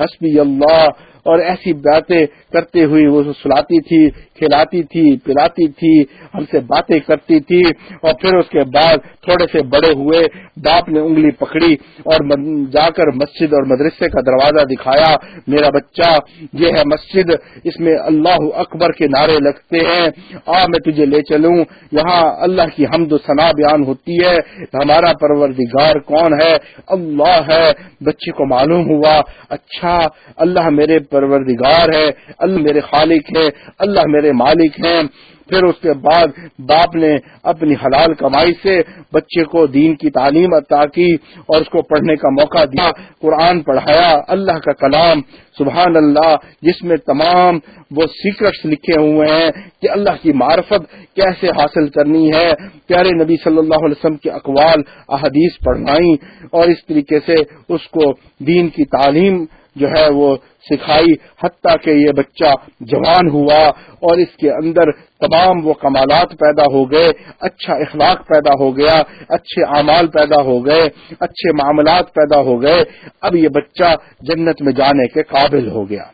حسبی اللہ اور ایسی باتیں کرتے ہوئے وہ سلاتی تھی، کھلاتی تھی، پلاتی تھی، ہم سے باتیں کرتی تھی اور پھر اس کے بعد تھوڑے سے بڑے ہوئے باپ نے انگلی پکڑی اور جا کر مسجد اور مدرسے کا دروازہ دکھایا۔ میرا بچہ، یہ ہے مسجد، اس میں اللہ اکبر کے نعرے لگتے ہیں۔ آ، میں تجھے لے چلوں۔ یہاں اللہ کی حمد و ثنا بیان ہوتی ہے۔ ہمارا پروردگار کون ہے؟ اللہ ہے۔ بچے کو معلوم ہوا۔ اچھا اللہ میرے پروردگار ہے، اللہ میرے خالق ہے، اللہ میرے مالک ہیں پھر اس کے بعد باپ نے اپنی حلال کمائی سے بچے کو دین کی تعلیم عطا کی اور اس کو پڑھنے کا موقع دیا، قرآن پڑھایا، اللہ کا کلام، سبحان اللہ، جس میں تمام وہ سیکرٹس لکھے ہوئے ہیں کہ اللہ کی معرفت کیسے حاصل کرنی ہے۔ پیارے نبی صلی اللہ علیہ وسلم کے اقوال، احادیث پڑھنائی اور اس طریقے سے اس کو دین کی تعلیم جو ہے وہ سکھائی، حتیٰ کہ یہ بچہ جوان ہوا اور اس کے اندر تمام وہ کمالات پیدا ہو گئے اچھا اخلاق پیدا ہو گیا، اچھے اعمال پیدا ہو گئے، اچھے معاملات پیدا ہو گئے، اب یہ بچہ جنت میں جانے کے قابل ہو گیا۔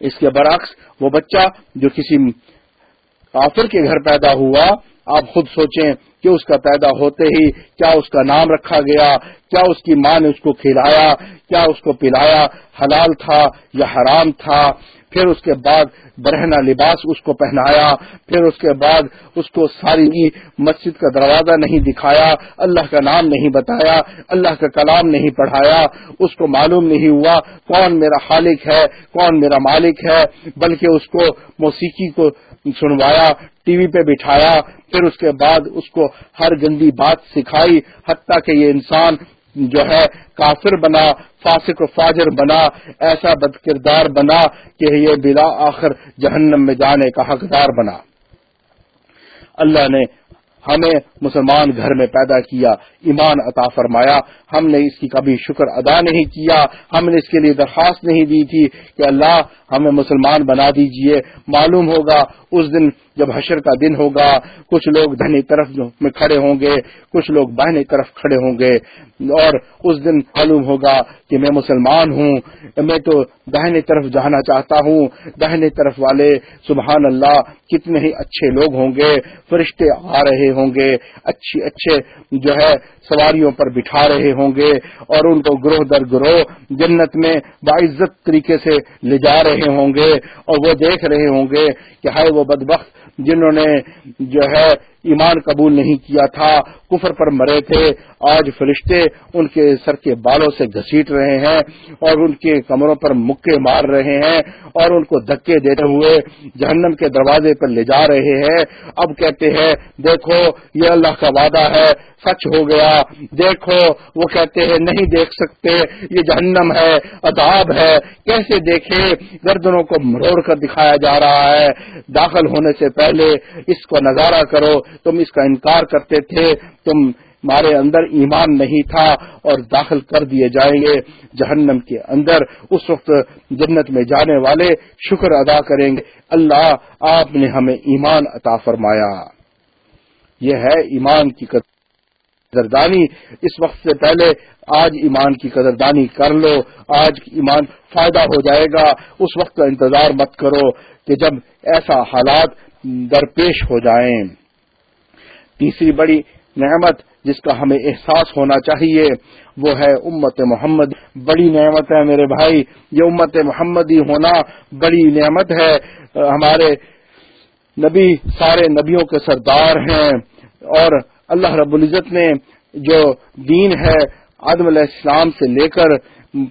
اس کے برعکس وہ بچہ جو کسی کافر کے گھر پیدا ہوا، آپ خود سوچیں کہ اس کا پیدا ہوتے ہی کیا اس کا نام رکھا گیا، کیا اس کی ماں نے اس کو کھلایا، کیا اس کو پلایا، حلال تھا یا حرام تھا؟ پھر اس کے بعد برہنا لباس اس کو پہنایا، پھر اس کے بعد اس کو ساری مسجد کا دروازہ نہیں دکھایا، اللہ کا نام نہیں بتایا، اللہ کا کلام نہیں پڑھایا، اس کو معلوم نہیں ہوا کون میرا خالق ہے، کون میرا مالک ہے، بلکہ اس کو موسیقی کو سنوایا، ٹی وی پہ بٹھایا، پھر اس کے بعد اس کو ہر گندی بات سکھائی، حتیٰ کہ یہ انسان جو ہے کافر بنا، فاسق و فاجر بنا، ایسا بد کردار بنا کہ یہ بلا آخر جہنم میں جانے کا حقدار بنا۔ اللہ نے ہمیں مسلمان گھر میں پیدا کیا، ایمان عطا فرمایا۔ ہم نے اس کی کبھی شکر ادا نہیں کیا، ہم نے اس کے لیے درخواست نہیں دی تھی کہ اللہ ہمیں مسلمان بنا دیجیے۔ معلوم ہوگا، اس دن جب حشر کا دن ہوگا، کچھ لوگ دہنی طرف میں کھڑے ہوں گے، کچھ لوگ بہنی طرف کھڑے ہوں گے، اور اس دن معلوم ہوگا کہ میں مسلمان ہوں، میں تو دہنی طرف جانا چاہتا ہوں، دہنی طرف والے سبحان اللہ کتنے ہی اچھے لوگ ہوں گے، فرشتے آ رہے ہوں گے، اچھی اچھے جو ہے سواریوں پر بٹھا رہے ہوں گے، اور ان کو گروہ در گروہ جنت میں باعزت طریقے سے لے جا رہے ہوں گے، اور وہ دیکھ رہے ہوں گے کہ ہائے وہ بدبخت جنہوں نے جو ہے ایمان قبول نہیں کیا تھا، کفر پر مرے تھے، آج فرشتے ان کے سر کے بالوں سے گھسیٹ رہے ہیں اور ان کے کمروں پر مکے مار رہے ہیں اور ان کو دھکے دیتے ہوئے جہنم کے دروازے پر لے جا رہے ہیں۔ اب کہتے ہیں، دیکھو، یہ اللہ کا وعدہ ہے، سچ ہو گیا۔ دیکھو، وہ کہتے ہیں، نہیں دیکھ سکتے، یہ جہنم ہے، عذاب ہے۔ کیسے دیکھے؟ گردنوں کو مروڑ کر دکھایا جا رہا ہے۔ داخل ہونے سے پہلے اس کو نظارہ کرو۔ تم اس کا انکار کرتے تھے، تم ہمارے اندر ایمان نہیں تھا اور داخل کر دیے جائیں گے جہنم کے اندر۔ اس وقت جنت میں جانے والے شکر ادا کریں گے۔ اللہ آپ نے ہمیں ایمان عطا فرمایا۔ یہ ہے ایمان کی قدردانی۔ اس وقت سے پہلے آج ایمان کی قدردانی کر لو۔ آج ایمان فائدہ ہو جائے گا۔ اس وقت کا انتظار مت کرو کہ جب ایسا حالات درپیش ہو جائیں۔ تیسری بڑی نعمت جس کا ہمیں احساس ہونا چاہیے، وہ ہے امت محمد۔ بڑی نعمت ہے میرے بھائی، یہ امت محمدی ہونا بڑی نعمت ہے۔ ہمارے نبی، سارے نبیوں کے سردار ہیں۔ اور اللہ رب العزت نے جو دین ہے عدم علیہ السلام سے لے کر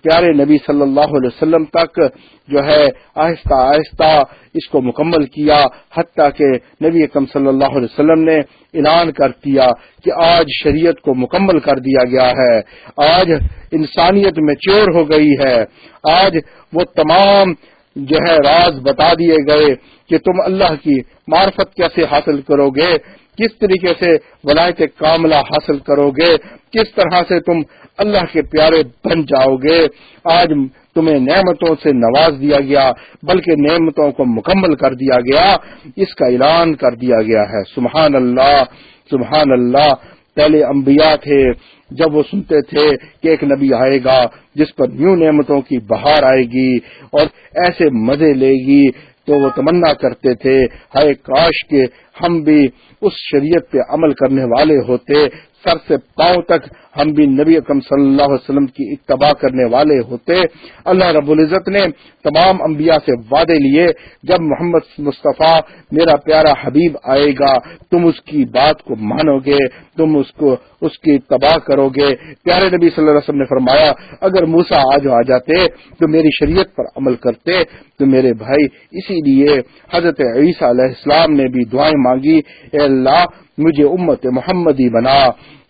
پیارے نبی صلی اللہ علیہ وسلم تک جو ہے آہستہ آہستہ اس کو مکمل کیا، حتیٰ کہ نبی اکم صلی اللہ علیہ وسلم نے اعلان کر دیا کہ آج شریعت کو مکمل کر دیا گیا ہے۔ آج انسانیت میں چور ہو گئی ہے۔ آج وہ تمام جو ہے راز بتا دیے گئے کہ تم اللہ کی معرفت کیسے حاصل کرو گے۔ کس طریقے سے ولایت کاملہ حاصل کرو گے؟ کس طرح سے تم اللہ کے پیارے بن جاؤ گے؟ آج تمہیں نعمتوں سے نواز دیا گیا، بلکہ نعمتوں کو مکمل کر دیا گیا، اس کا اعلان کر دیا گیا ہے۔ سبحان اللہ سبحان اللہ۔ پہلے انبیاء تھے، جب وہ سنتے تھے کہ ایک نبی آئے گا جس پر نیو نعمتوں کی بہار آئے گی اور ایسے مزے لے گی، تو وہ تمنا کرتے تھے، ہائے کاش کے ہم بھی اس شریعت پہ عمل کرنے والے ہوتے سر سے پاؤں تک ہم بھی نبی اکم صلی اللہ علیہ وسلم کی اتباع کرنے والے ہوتے۔ اللہ رب العزت نے تمام انبیاء سے وعدے لیے۔ جب محمد مصطفیٰ میرا پیارا حبیب آئے گا، تم اس کی بات کو مانو گے، تم اس کو، اس کی اتباع کرو گے۔ پیارے نبی صلی اللہ علیہ وسلم نے فرمایا، اگر موسا آج آ جاتے تو میری شریعت پر عمل کرتے۔ تو میرے بھائی، اسی لیے حضرت عیسیٰ علیہ السلام نے بھی دعائیں مانگی، اے اللہ، مجھے امت محمدی بنا۔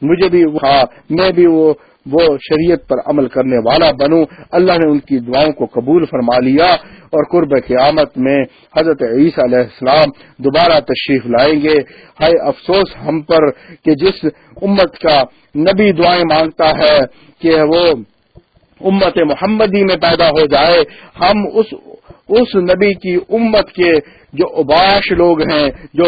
مجھے بھی ہاں، میں بھی وہ وہ شریعت پر عمل کرنے والا بنوں۔ اللہ نے ان کی دعاؤں کو قبول فرما لیا۔ اور قرب قیامت میں حضرت عیسیٰ علیہ السلام دوبارہ تشریف لائیں گے۔ ہائے افسوس ہم پر کہ جس امت کا نبی دعائیں مانگتا ہے کہ وہ امت محمدی میں پیدا ہو جائے۔ ہم اس اس نبی کی امت کے جو اباش لوگ ہیں، جو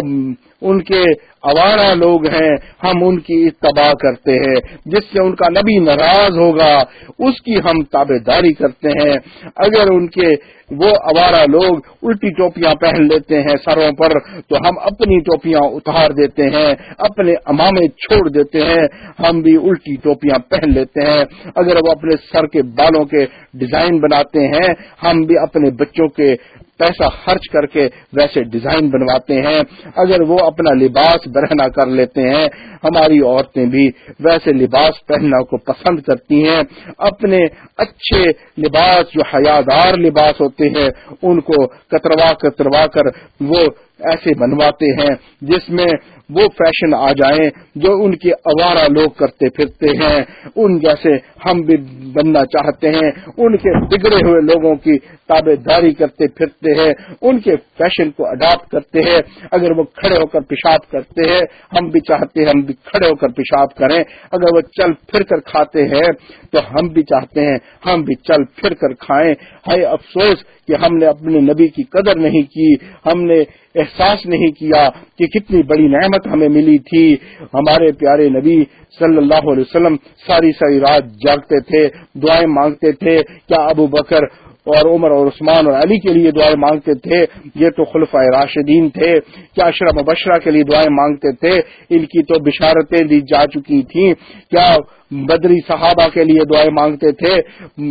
ان کے اوارا لوگ ہیں، ہم ان کی اتباع کرتے ہیں، جس سے ان کا نبی ناراض ہوگا، اس کی ہم تابے داری کرتے ہیں۔ اگر ان کے وہ اوارا لوگ الٹی ٹوپیاں پہن لیتے ہیں سروں پر، تو ہم اپنی ٹوپیاں اتار دیتے ہیں، اپنے امامے چھوڑ دیتے ہیں، ہم بھی الٹی ٹوپیاں پہن لیتے ہیں۔ اگر وہ اپنے سر کے بالوں کے ڈیزائن بناتے ہیں، ہم بھی اپنے بچوں کے پیسہ خرچ کر کے ویسے ڈیزائن بنواتے ہیں۔ اگر وہ اپنا لباس برہنا کر لیتے ہیں، ہماری عورتیں بھی ویسے لباس پہننا کو پسند کرتی ہیں۔ اپنے اچھے لباس، جو حیادار لباس ہوتے ہیں، ان کو کتروا کتروا کر وہ ایسے بنواتے ہیں، جس میں وہ فیشن آ جائیں جو ان کے اوارا لوگ کرتے پھرتے ہیں، ان جیسے ہم بھی بننا چاہتے ہیں، ان کے بگڑے ہوئے لوگوں کی تابے داری کرتے پھرتے ہیں، ان کے فیشن کو اڈاپٹ کرتے ہیں۔ اگر وہ کھڑے ہو کر پیشاب کرتے ہیں، ہم بھی چاہتے ہیں ہم بھی کھڑے ہو کر پیشاب کریں۔ اگر وہ چل پھر کر کھاتے ہیں، تو ہم بھی چاہتے ہیں ہم بھی چل پھر کر کھائیں۔ ہے افسوس کہ ہم نے اپنے نبی کی قدر نہیں کی، ہم نے احساس نہیں کیا کہ کتنی بڑی نعمت ہمیں ملی تھی۔ ہمارے پیارے نبی صلی اللہ علیہ وسلم ساری ساری رات جاگتے تھے، دعائیں مانگتے تھے۔ کیا ابو بکر اور عمر اور عثمان اور علی کے لیے دعائیں مانگتے تھے؟ یہ تو خلف راشدین تھے۔ کیا اشرم مبشرہ کے لیے دعائیں مانگتے تھے؟ ان کی تو بشارتیں دی جا چکی تھیں۔ کیا بدری صحابہ کے لیے دعائیں مانگتے تھے؟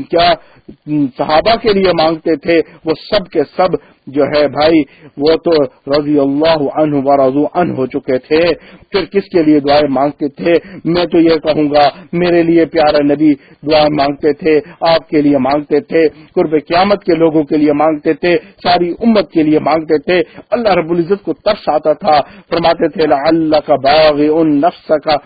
کیا صحابہ کے لیے مانگتے تھے؟ وہ سب کے سب جو ہے بھائی وہ تو رضی اللہ عنہ و رضو ان ہو چکے تھے۔ پھر کس کے لیے دعائیں مانگتے تھے؟ میں تو یہ کہوں گا، میرے لیے پیارا نبی دعائیں مانگتے تھے، آپ کے لیے مانگتے تھے، قرب قیامت کے لوگوں کے لیے مانگتے تھے، ساری امت کے لیے مانگتے تھے۔ اللہ رب العزت کو ترس آتا تھا، فرماتے تھے اللہ کا باغ ان نفس کا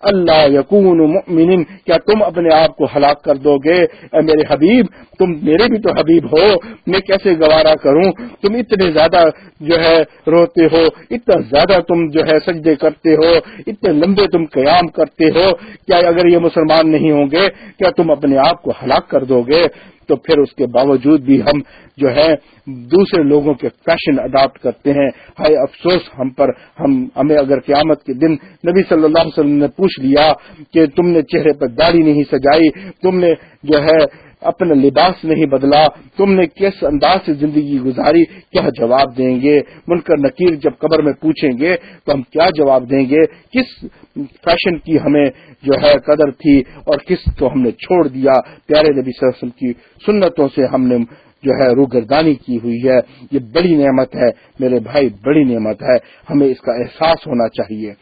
اللہ یقون مؤمن، کیا تم اپنے آپ کو ہلاک کر دو گے؟ اے میرے حبیب، تم میرے بھی تو حبیب ہو، میں کیسے گوارا کروں؟ تم اتنے زیادہ جو ہے روتے ہو، اتنا زیادہ تم جو ہے سجدے کرتے ہو، اتنے لمبے تم قیام کرتے ہو، کیا اگر یہ مسلمان نہیں ہوں گے، کیا تم اپنے آپ کو ہلاک کر دو گے؟ تو پھر اس کے باوجود بھی ہم جو ہے دوسرے لوگوں کے فیشن اڈاپٹ کرتے ہیں۔ ہائے افسوس، ہم پر، ہم، ہمیں اگر قیامت کے دن نبی صلی اللہ علیہ وسلم نے پوچھ لیا کہ تم نے چہرے پر داڑھی نہیں سجائی، تم نے جو ہے اپنا لباس نہیں بدلا، تم نے کس انداز سے زندگی گزاری؟ کیا جواب دیں گے؟ منکر نکیر جب قبر میں پوچھیں گے تو ہم کیا جواب دیں گے؟ کس فیشن کی ہمیں جو ہے قدر تھی اور کس کو ہم نے چھوڑ دیا؟ پیارے نبی صلی اللہ علیہ وسلم کی سنتوں سے ہم نے جو ہے روگردانی کی ہوئی ہے۔ یہ بڑی نعمت ہے، میرے بھائی، بڑی نعمت ہے۔ ہمیں اس کا احساس ہونا چاہیے۔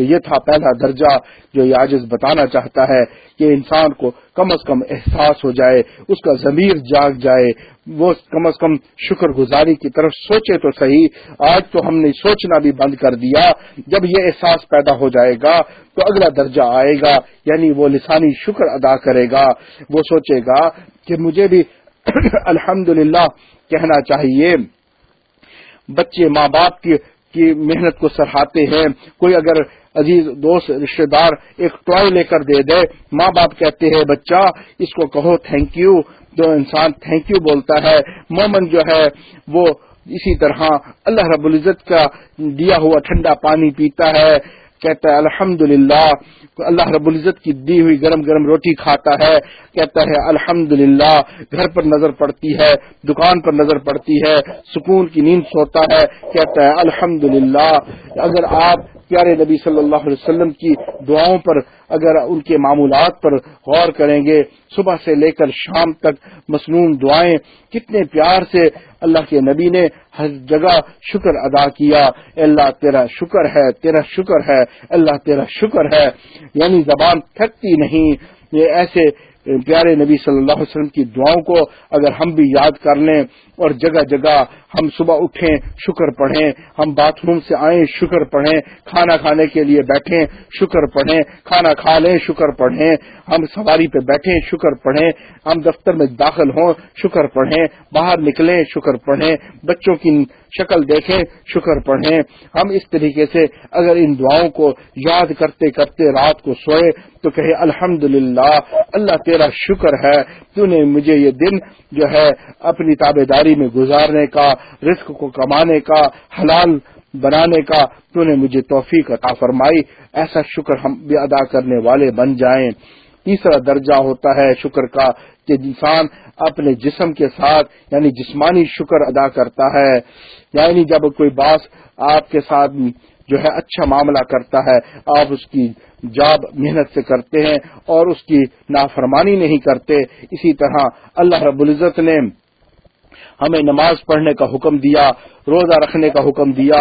تو یہ تھا پہلا درجہ جو یہ آجز بتانا چاہتا ہے کہ انسان کو کم از کم احساس ہو جائے، اس کا ضمیر جاگ جائے۔ وہ کم از کم شکر گزاری کی طرف سوچے تو صحیح، آج تو ہم نے سوچنا بھی بند کر دیا۔ جب یہ احساس پیدا ہو جائے گا تو اگلا درجہ آئے گا یعنی وہ لسانی شکر ادا کرے گا۔ وہ سوچے گا کہ مجھے بھی الحمد کہنا چاہیے۔ بچے ماں باپ کی کی محنت کو سراہتے ہیں۔ کوئی اگر عزیز دوست رشتے دار، ایک ٹوائے لے کر دے دے۔ ماں باپ کہتے ہیں، بچہ، اس کو کہو تھینک یو جو انسان تھینک یو بولتا ہے، مومن جو ہے، وہ اسی طرح اللہ رب العزت کا دیا ہوا ٹھنڈا پانی پیتا ہے۔ کہتا ہے الحمد اللہ رب العزت کی دی ہوئی گرم گرم روٹی کھاتا ہے۔ کہتا ہے الحمد گھر پر نظر پڑتی ہے، دکان پر نظر پڑتی ہے۔ سکون کی نیند سوتا ہے۔ کہتا ہے الحمد اگر آپ پیارے نبی صلی اللہ علیہ وسلم کی دعاؤں پر اگر ان کے معمولات پر غور کریں گے، صبح سے لے کر شام تک مصنون دعائیں، کتنے پیار سے اللہ کے نبی نے ہر جگہ شکر ادا کیا۔ اللہ تیرا شکر ہے، تیرا شکر ہے اللہ تیرا شکر ہے۔ یعنی زبان تھکتی نہیں۔ یہ ایسے پیارے نبی صلی اللہ علیہ وسلم کی دعاؤں کو اگر ہم بھی یاد کر لیں اور جگہ جگہ ہم صبح اٹھیں، شکر پڑھیں، ہم باتھ روم سے آئیں، شکر پڑھیں، کھانا کھانے کے لیے بیٹھیں، شکر پڑھیں، کھانا کھا لیں، شکر پڑھیں، ہم سواری پہ بیٹھیں، شکر پڑھیں، ہم دفتر میں داخل ہوں، شکر پڑھیں، باہر نکلیں، شکر پڑھیں، بچوں کی شکل دیکھیں، شکر پڑھیں۔ ہم اس طریقے سے اگر ان دعاؤں کو یاد کرتے کرتے رات کو سوئے تو کہے الحمد اللہ تیرا شکر ہے، تو نے مجھے یہ دن جو ہے اپنی تابے داری میں گزارنے کا رزق کو کمانے کا، حلال بنانے کا، تو نے مجھے توفیق عطا فرمائی۔ ایسا شکر ہم بھی ادا کرنے والے بن جائیں۔ تیسرا درجہ ہوتا ہے شکر کا کہ انسان اپنے جسم کے ساتھ یعنی جسمانی شکر ادا کرتا ہے۔ یعنی جب کوئی باس آپ کے ساتھ جو ہے اچھا معاملہ کرتا ہے، آپ اس کی جاب محنت سے کرتے ہیں اور اس کی نافرمانی نہیں کرتے، اسی طرح اللہ رب العزت نے ہمیں نماز پڑھنے کا حکم دیا، روزہ رکھنے کا حکم دیا،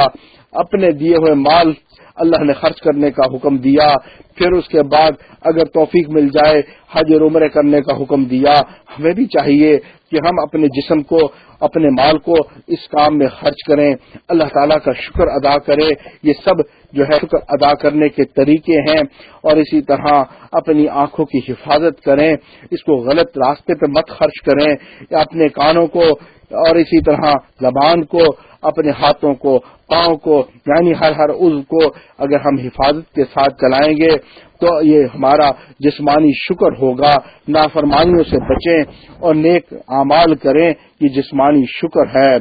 اپنے دیے ہوئے مال اللہ نے خرچ کرنے کا حکم دیا، پھر اس کے بعد اگر توفیق مل جائے، حج عمرے کرنے کا حکم دیا، ہمیں بھی چاہیے۔ کہ ہم اپنے جسم کو، اپنے مال کو اس کام میں خرچ کریں۔ اللہ تعالیٰ کا شکر ادا کریں یہ سب جو ہے شکر ادا کرنے کے طریقے ہیں اور اسی طرح اپنی آنکھوں کی حفاظت کریں۔ اس کو غلط راستے پہ مت خرچ کریں۔ یا اپنے کانوں کو اور اسی طرح زبان کو، اپنے ہاتھوں کو، پاؤں کو یعنی ہر ہر عز کو اگر ہم حفاظت کے ساتھ چلائیں گے تو یہ ہمارا جسمانی شکر ہوگا۔ نافرمانیوں سے بچیں اور نیک اعمال کریں، یہ جسمانی شکر ہے۔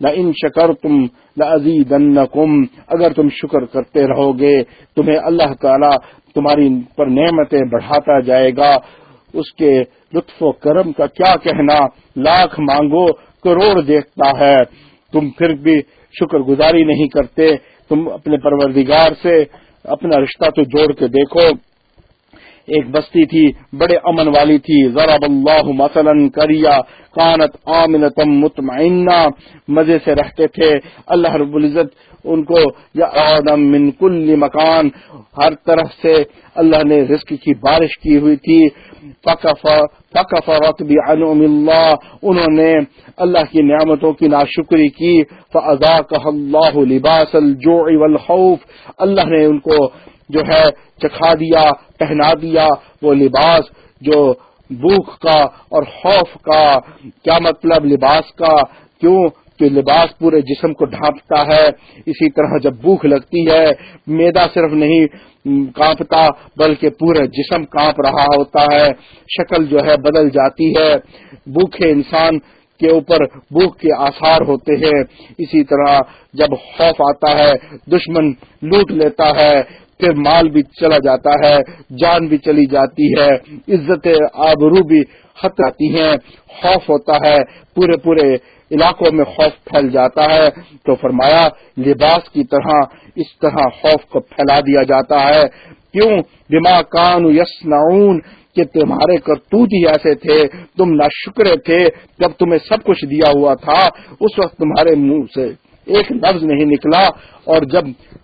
نہ ان شکر تم نہ اگر تم شکر کرتے رہو گے، تمہیں اللہ تعالی تمہاری پر نعمتیں بڑھاتا جائے گا۔ اس کے لطف و کرم کا کیا کہنا؟ لاکھ مانگو، کروڑ دیکھتا ہے۔ تم پھر بھی شکر گزاری نہیں کرتے، تم اپنے پروردگار سے اپنا رشتہ تو جوڑ کے دیکھو۔ ایک بستی تھی، بڑے امن والی تھی۔ ضرب اللہ مثلا کریا کانت آمنتم مطمئنہ۔ مزے سے رہتے تھے۔ اللہ رب العزت ان کو، یا آدم من کل مکان، ہر طرح سے اللہ نے رزق کی بارش کی ہوئی تھی۔ فکفرت بانعم اللہ۔ انہوں نے اللہ کی نعمتوں کی ناشکری کی۔ فاذاقها اللہ لباس الجوع والخوف۔ اللہ نے ان کو جو ہے چکھا دیا، پہنا دیا، وہ لباس جو بھوک کا اور خوف کا، کیا مطلب لباس کا؟ کیوں؟ کہ لباس پورے جسم کو ڈھانپتا ہے۔ اسی طرح جب بھوک لگتی ہے، میدا صرف نہیں کانپتا، بلکہ پورے جسم کانپ رہا ہوتا ہے۔ شکل جو ہے بدل جاتی ہے۔ بھوکے انسان کے اوپر بھوک کے آثار ہوتے ہیں۔ اسی طرح جب خوف آتا ہے، دشمن لوٹ لیتا ہے۔ پھر مال بھی چلا جاتا ہے، جان بھی چلی جاتی ہے، عزت آبرو بھی خط آتی ہیں، خوف ہوتا ہے، پورے پورے علاقوں میں خوف پھیل جاتا ہے۔ تو فرمایا، لباس کی طرح، اس طرح خوف کو پھیلا دیا جاتا ہے۔ کیوں؟ بما کان یس کہ تمہارے کرتوت ہی ایسے تھے، تم نہ شکرے تھے، جب تمہیں سب کچھ دیا ہوا تھا، اس وقت تمہارے منہ سے ایک لفظ نہیں نکلا اور جب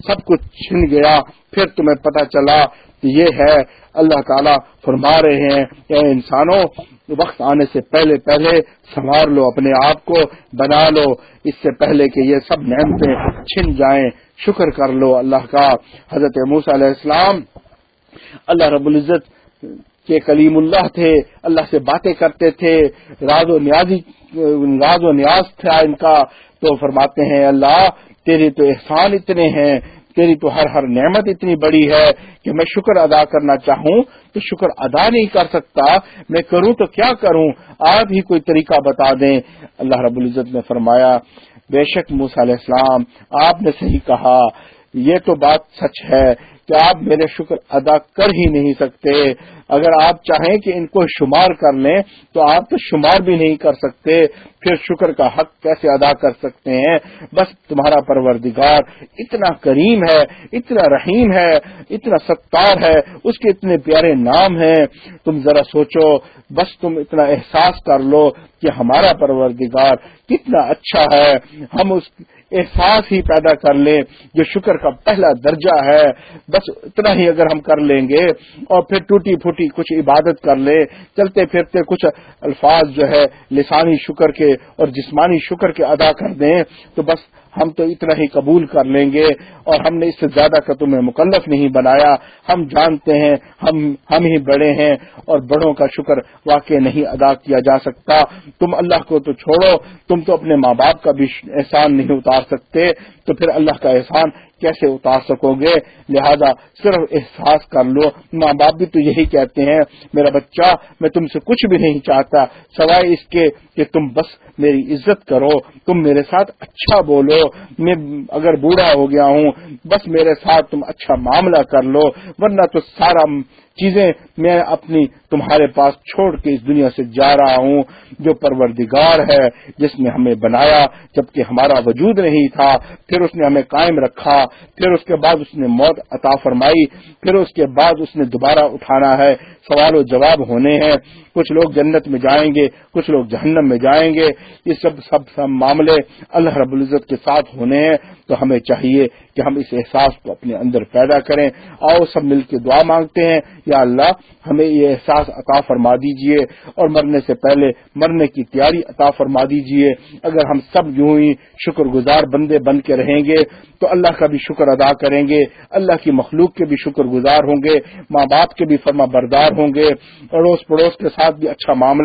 سب کچھ چھن گیا، پھر تمہیں پتا چلا کہ یہ ہے اللہ تعالیٰ فرما رہے ہیں۔ کہ انسانوں، وقت آنے سے پہلے پہلے سنوار لو اپنے آپ کو، بنا لو۔ اس سے پہلے کہ یہ سب نعمتیں چھن جائیں۔ شکر کر لو اللہ کا۔ حضرت موس علیہ السلام اللہ رب العزت کے کلیم اللہ تھے، اللہ سے باتیں کرتے تھے۔ راز و نیازی راز و نیاز تھا ان کا۔ تو فرماتے ہیں، اللہ تیرے تو احسان اتنے ہیں، تیری تو ہر ہر نعمت اتنی بڑی ہے کہ میں شکر ادا کرنا چاہوں تو شکر ادا نہیں کر سکتا، میں کروں تو کیا کروں؟ آپ ہی کوئی طریقہ بتا دیں۔ اللہ رب العزت نے فرمایا، بے شک موس علیہ السلام، آپ نے صحیح کہا، یہ تو بات سچ ہے کہ آپ میرے شکر ادا کر ہی نہیں سکتے۔ اگر آپ چاہیں کہ ان کو شمار کر لیں، تو آپ تو شمار بھی نہیں کر سکتے۔ پھر شکر کا حق کیسے ادا کر سکتے ہیں؟ بس تمہارا پروردگار اتنا کریم ہے، اتنا رحیم ہے، اتنا ستار ہے، اس کے اتنے پیارے نام ہیں۔ تم ذرا سوچو، بس تم اتنا احساس کر لو کہ ہمارا پروردگار کتنا اچھا ہے۔ ہم اس احساس ہی پیدا کر لیں، جو شکر کا پہلا درجہ ہے۔ بس اتنا ہی اگر ہم کر لیں گے اور پھر ٹوٹی پھوٹی کچھ عبادت کر لیں، چلتے پھرتے کچھ الفاظ جو ہے، لسانی شکر کے اور جسمانی شکر کے ادا کر دیں، تو بس ہم تو اتنا ہی قبول کر لیں گے اور ہم نے اس سے زیادہ کا تمہیں مکلف نہیں بنایا۔ ہم جانتے ہیں، ہم ہم ہی بڑے ہیں اور بڑوں کا شکر واقع نہیں ادا کیا جا سکتا۔ تم اللہ کو تو چھوڑو، تم تو اپنے ماں باپ کا بھی احسان نہیں اتار سکتے۔ تو پھر اللہ کا احسان کیسے اتار سکو گے؟ لہذا صرف احساس کر لو۔ ماں باپ بھی تو یہی کہتے ہیں، میرا بچہ، میں تم سے کچھ بھی نہیں چاہتا۔ سوائے اس کے کہ تم بس میری عزت کرو، تم میرے ساتھ اچھا بولو۔ میں اگر بوڑھا ہو گیا ہوں، بس میرے ساتھ تم اچھا معاملہ کر لو، ورنہ تو سارا چیزیں میں اپنی تمہارے پاس چھوڑ کے اس دنیا سے جا رہا ہوں، جو پروردگار ہے، جس نے ہمیں بنایا جبکہ ہمارا وجود نہیں تھا، پھر اس نے ہمیں قائم رکھا، پھر اس کے بعد اس نے موت عطا فرمائی، پھر اس کے بعد اس نے دوبارہ اٹھانا ہے۔ سوال و جواب ہونے ہیں۔ کچھ لوگ جنت میں جائیں گے، کچھ لوگ جہنم میں جائیں گے۔ یہ سب سب سب معاملے اللہ رب العزت کے ساتھ ہونے ہیں۔ تو ہمیں چاہیے کہ ہم اس احساس کو اپنے اندر پیدا کریں۔ آؤ، سب مل کے دعا مانگتے ہیں۔ یا اللہ، ہمیں یہ احساس عطا فرما دیجیے۔ اور مرنے سے پہلے مرنے کی تیاری عطا فرما دیجیے۔ اگر ہم سب یوں ہی شکر گزار بندے بن کے رہیں گے، تو اللہ کا بھی شکر ادا کریں گے۔ اللہ کی مخلوق کے بھی شکر گزار ہوں گے۔ ماں باپ کے بھی فرما بردار ہوں گے۔ اڑوس پڑوس کے ساتھ بھی اچھا معاملہ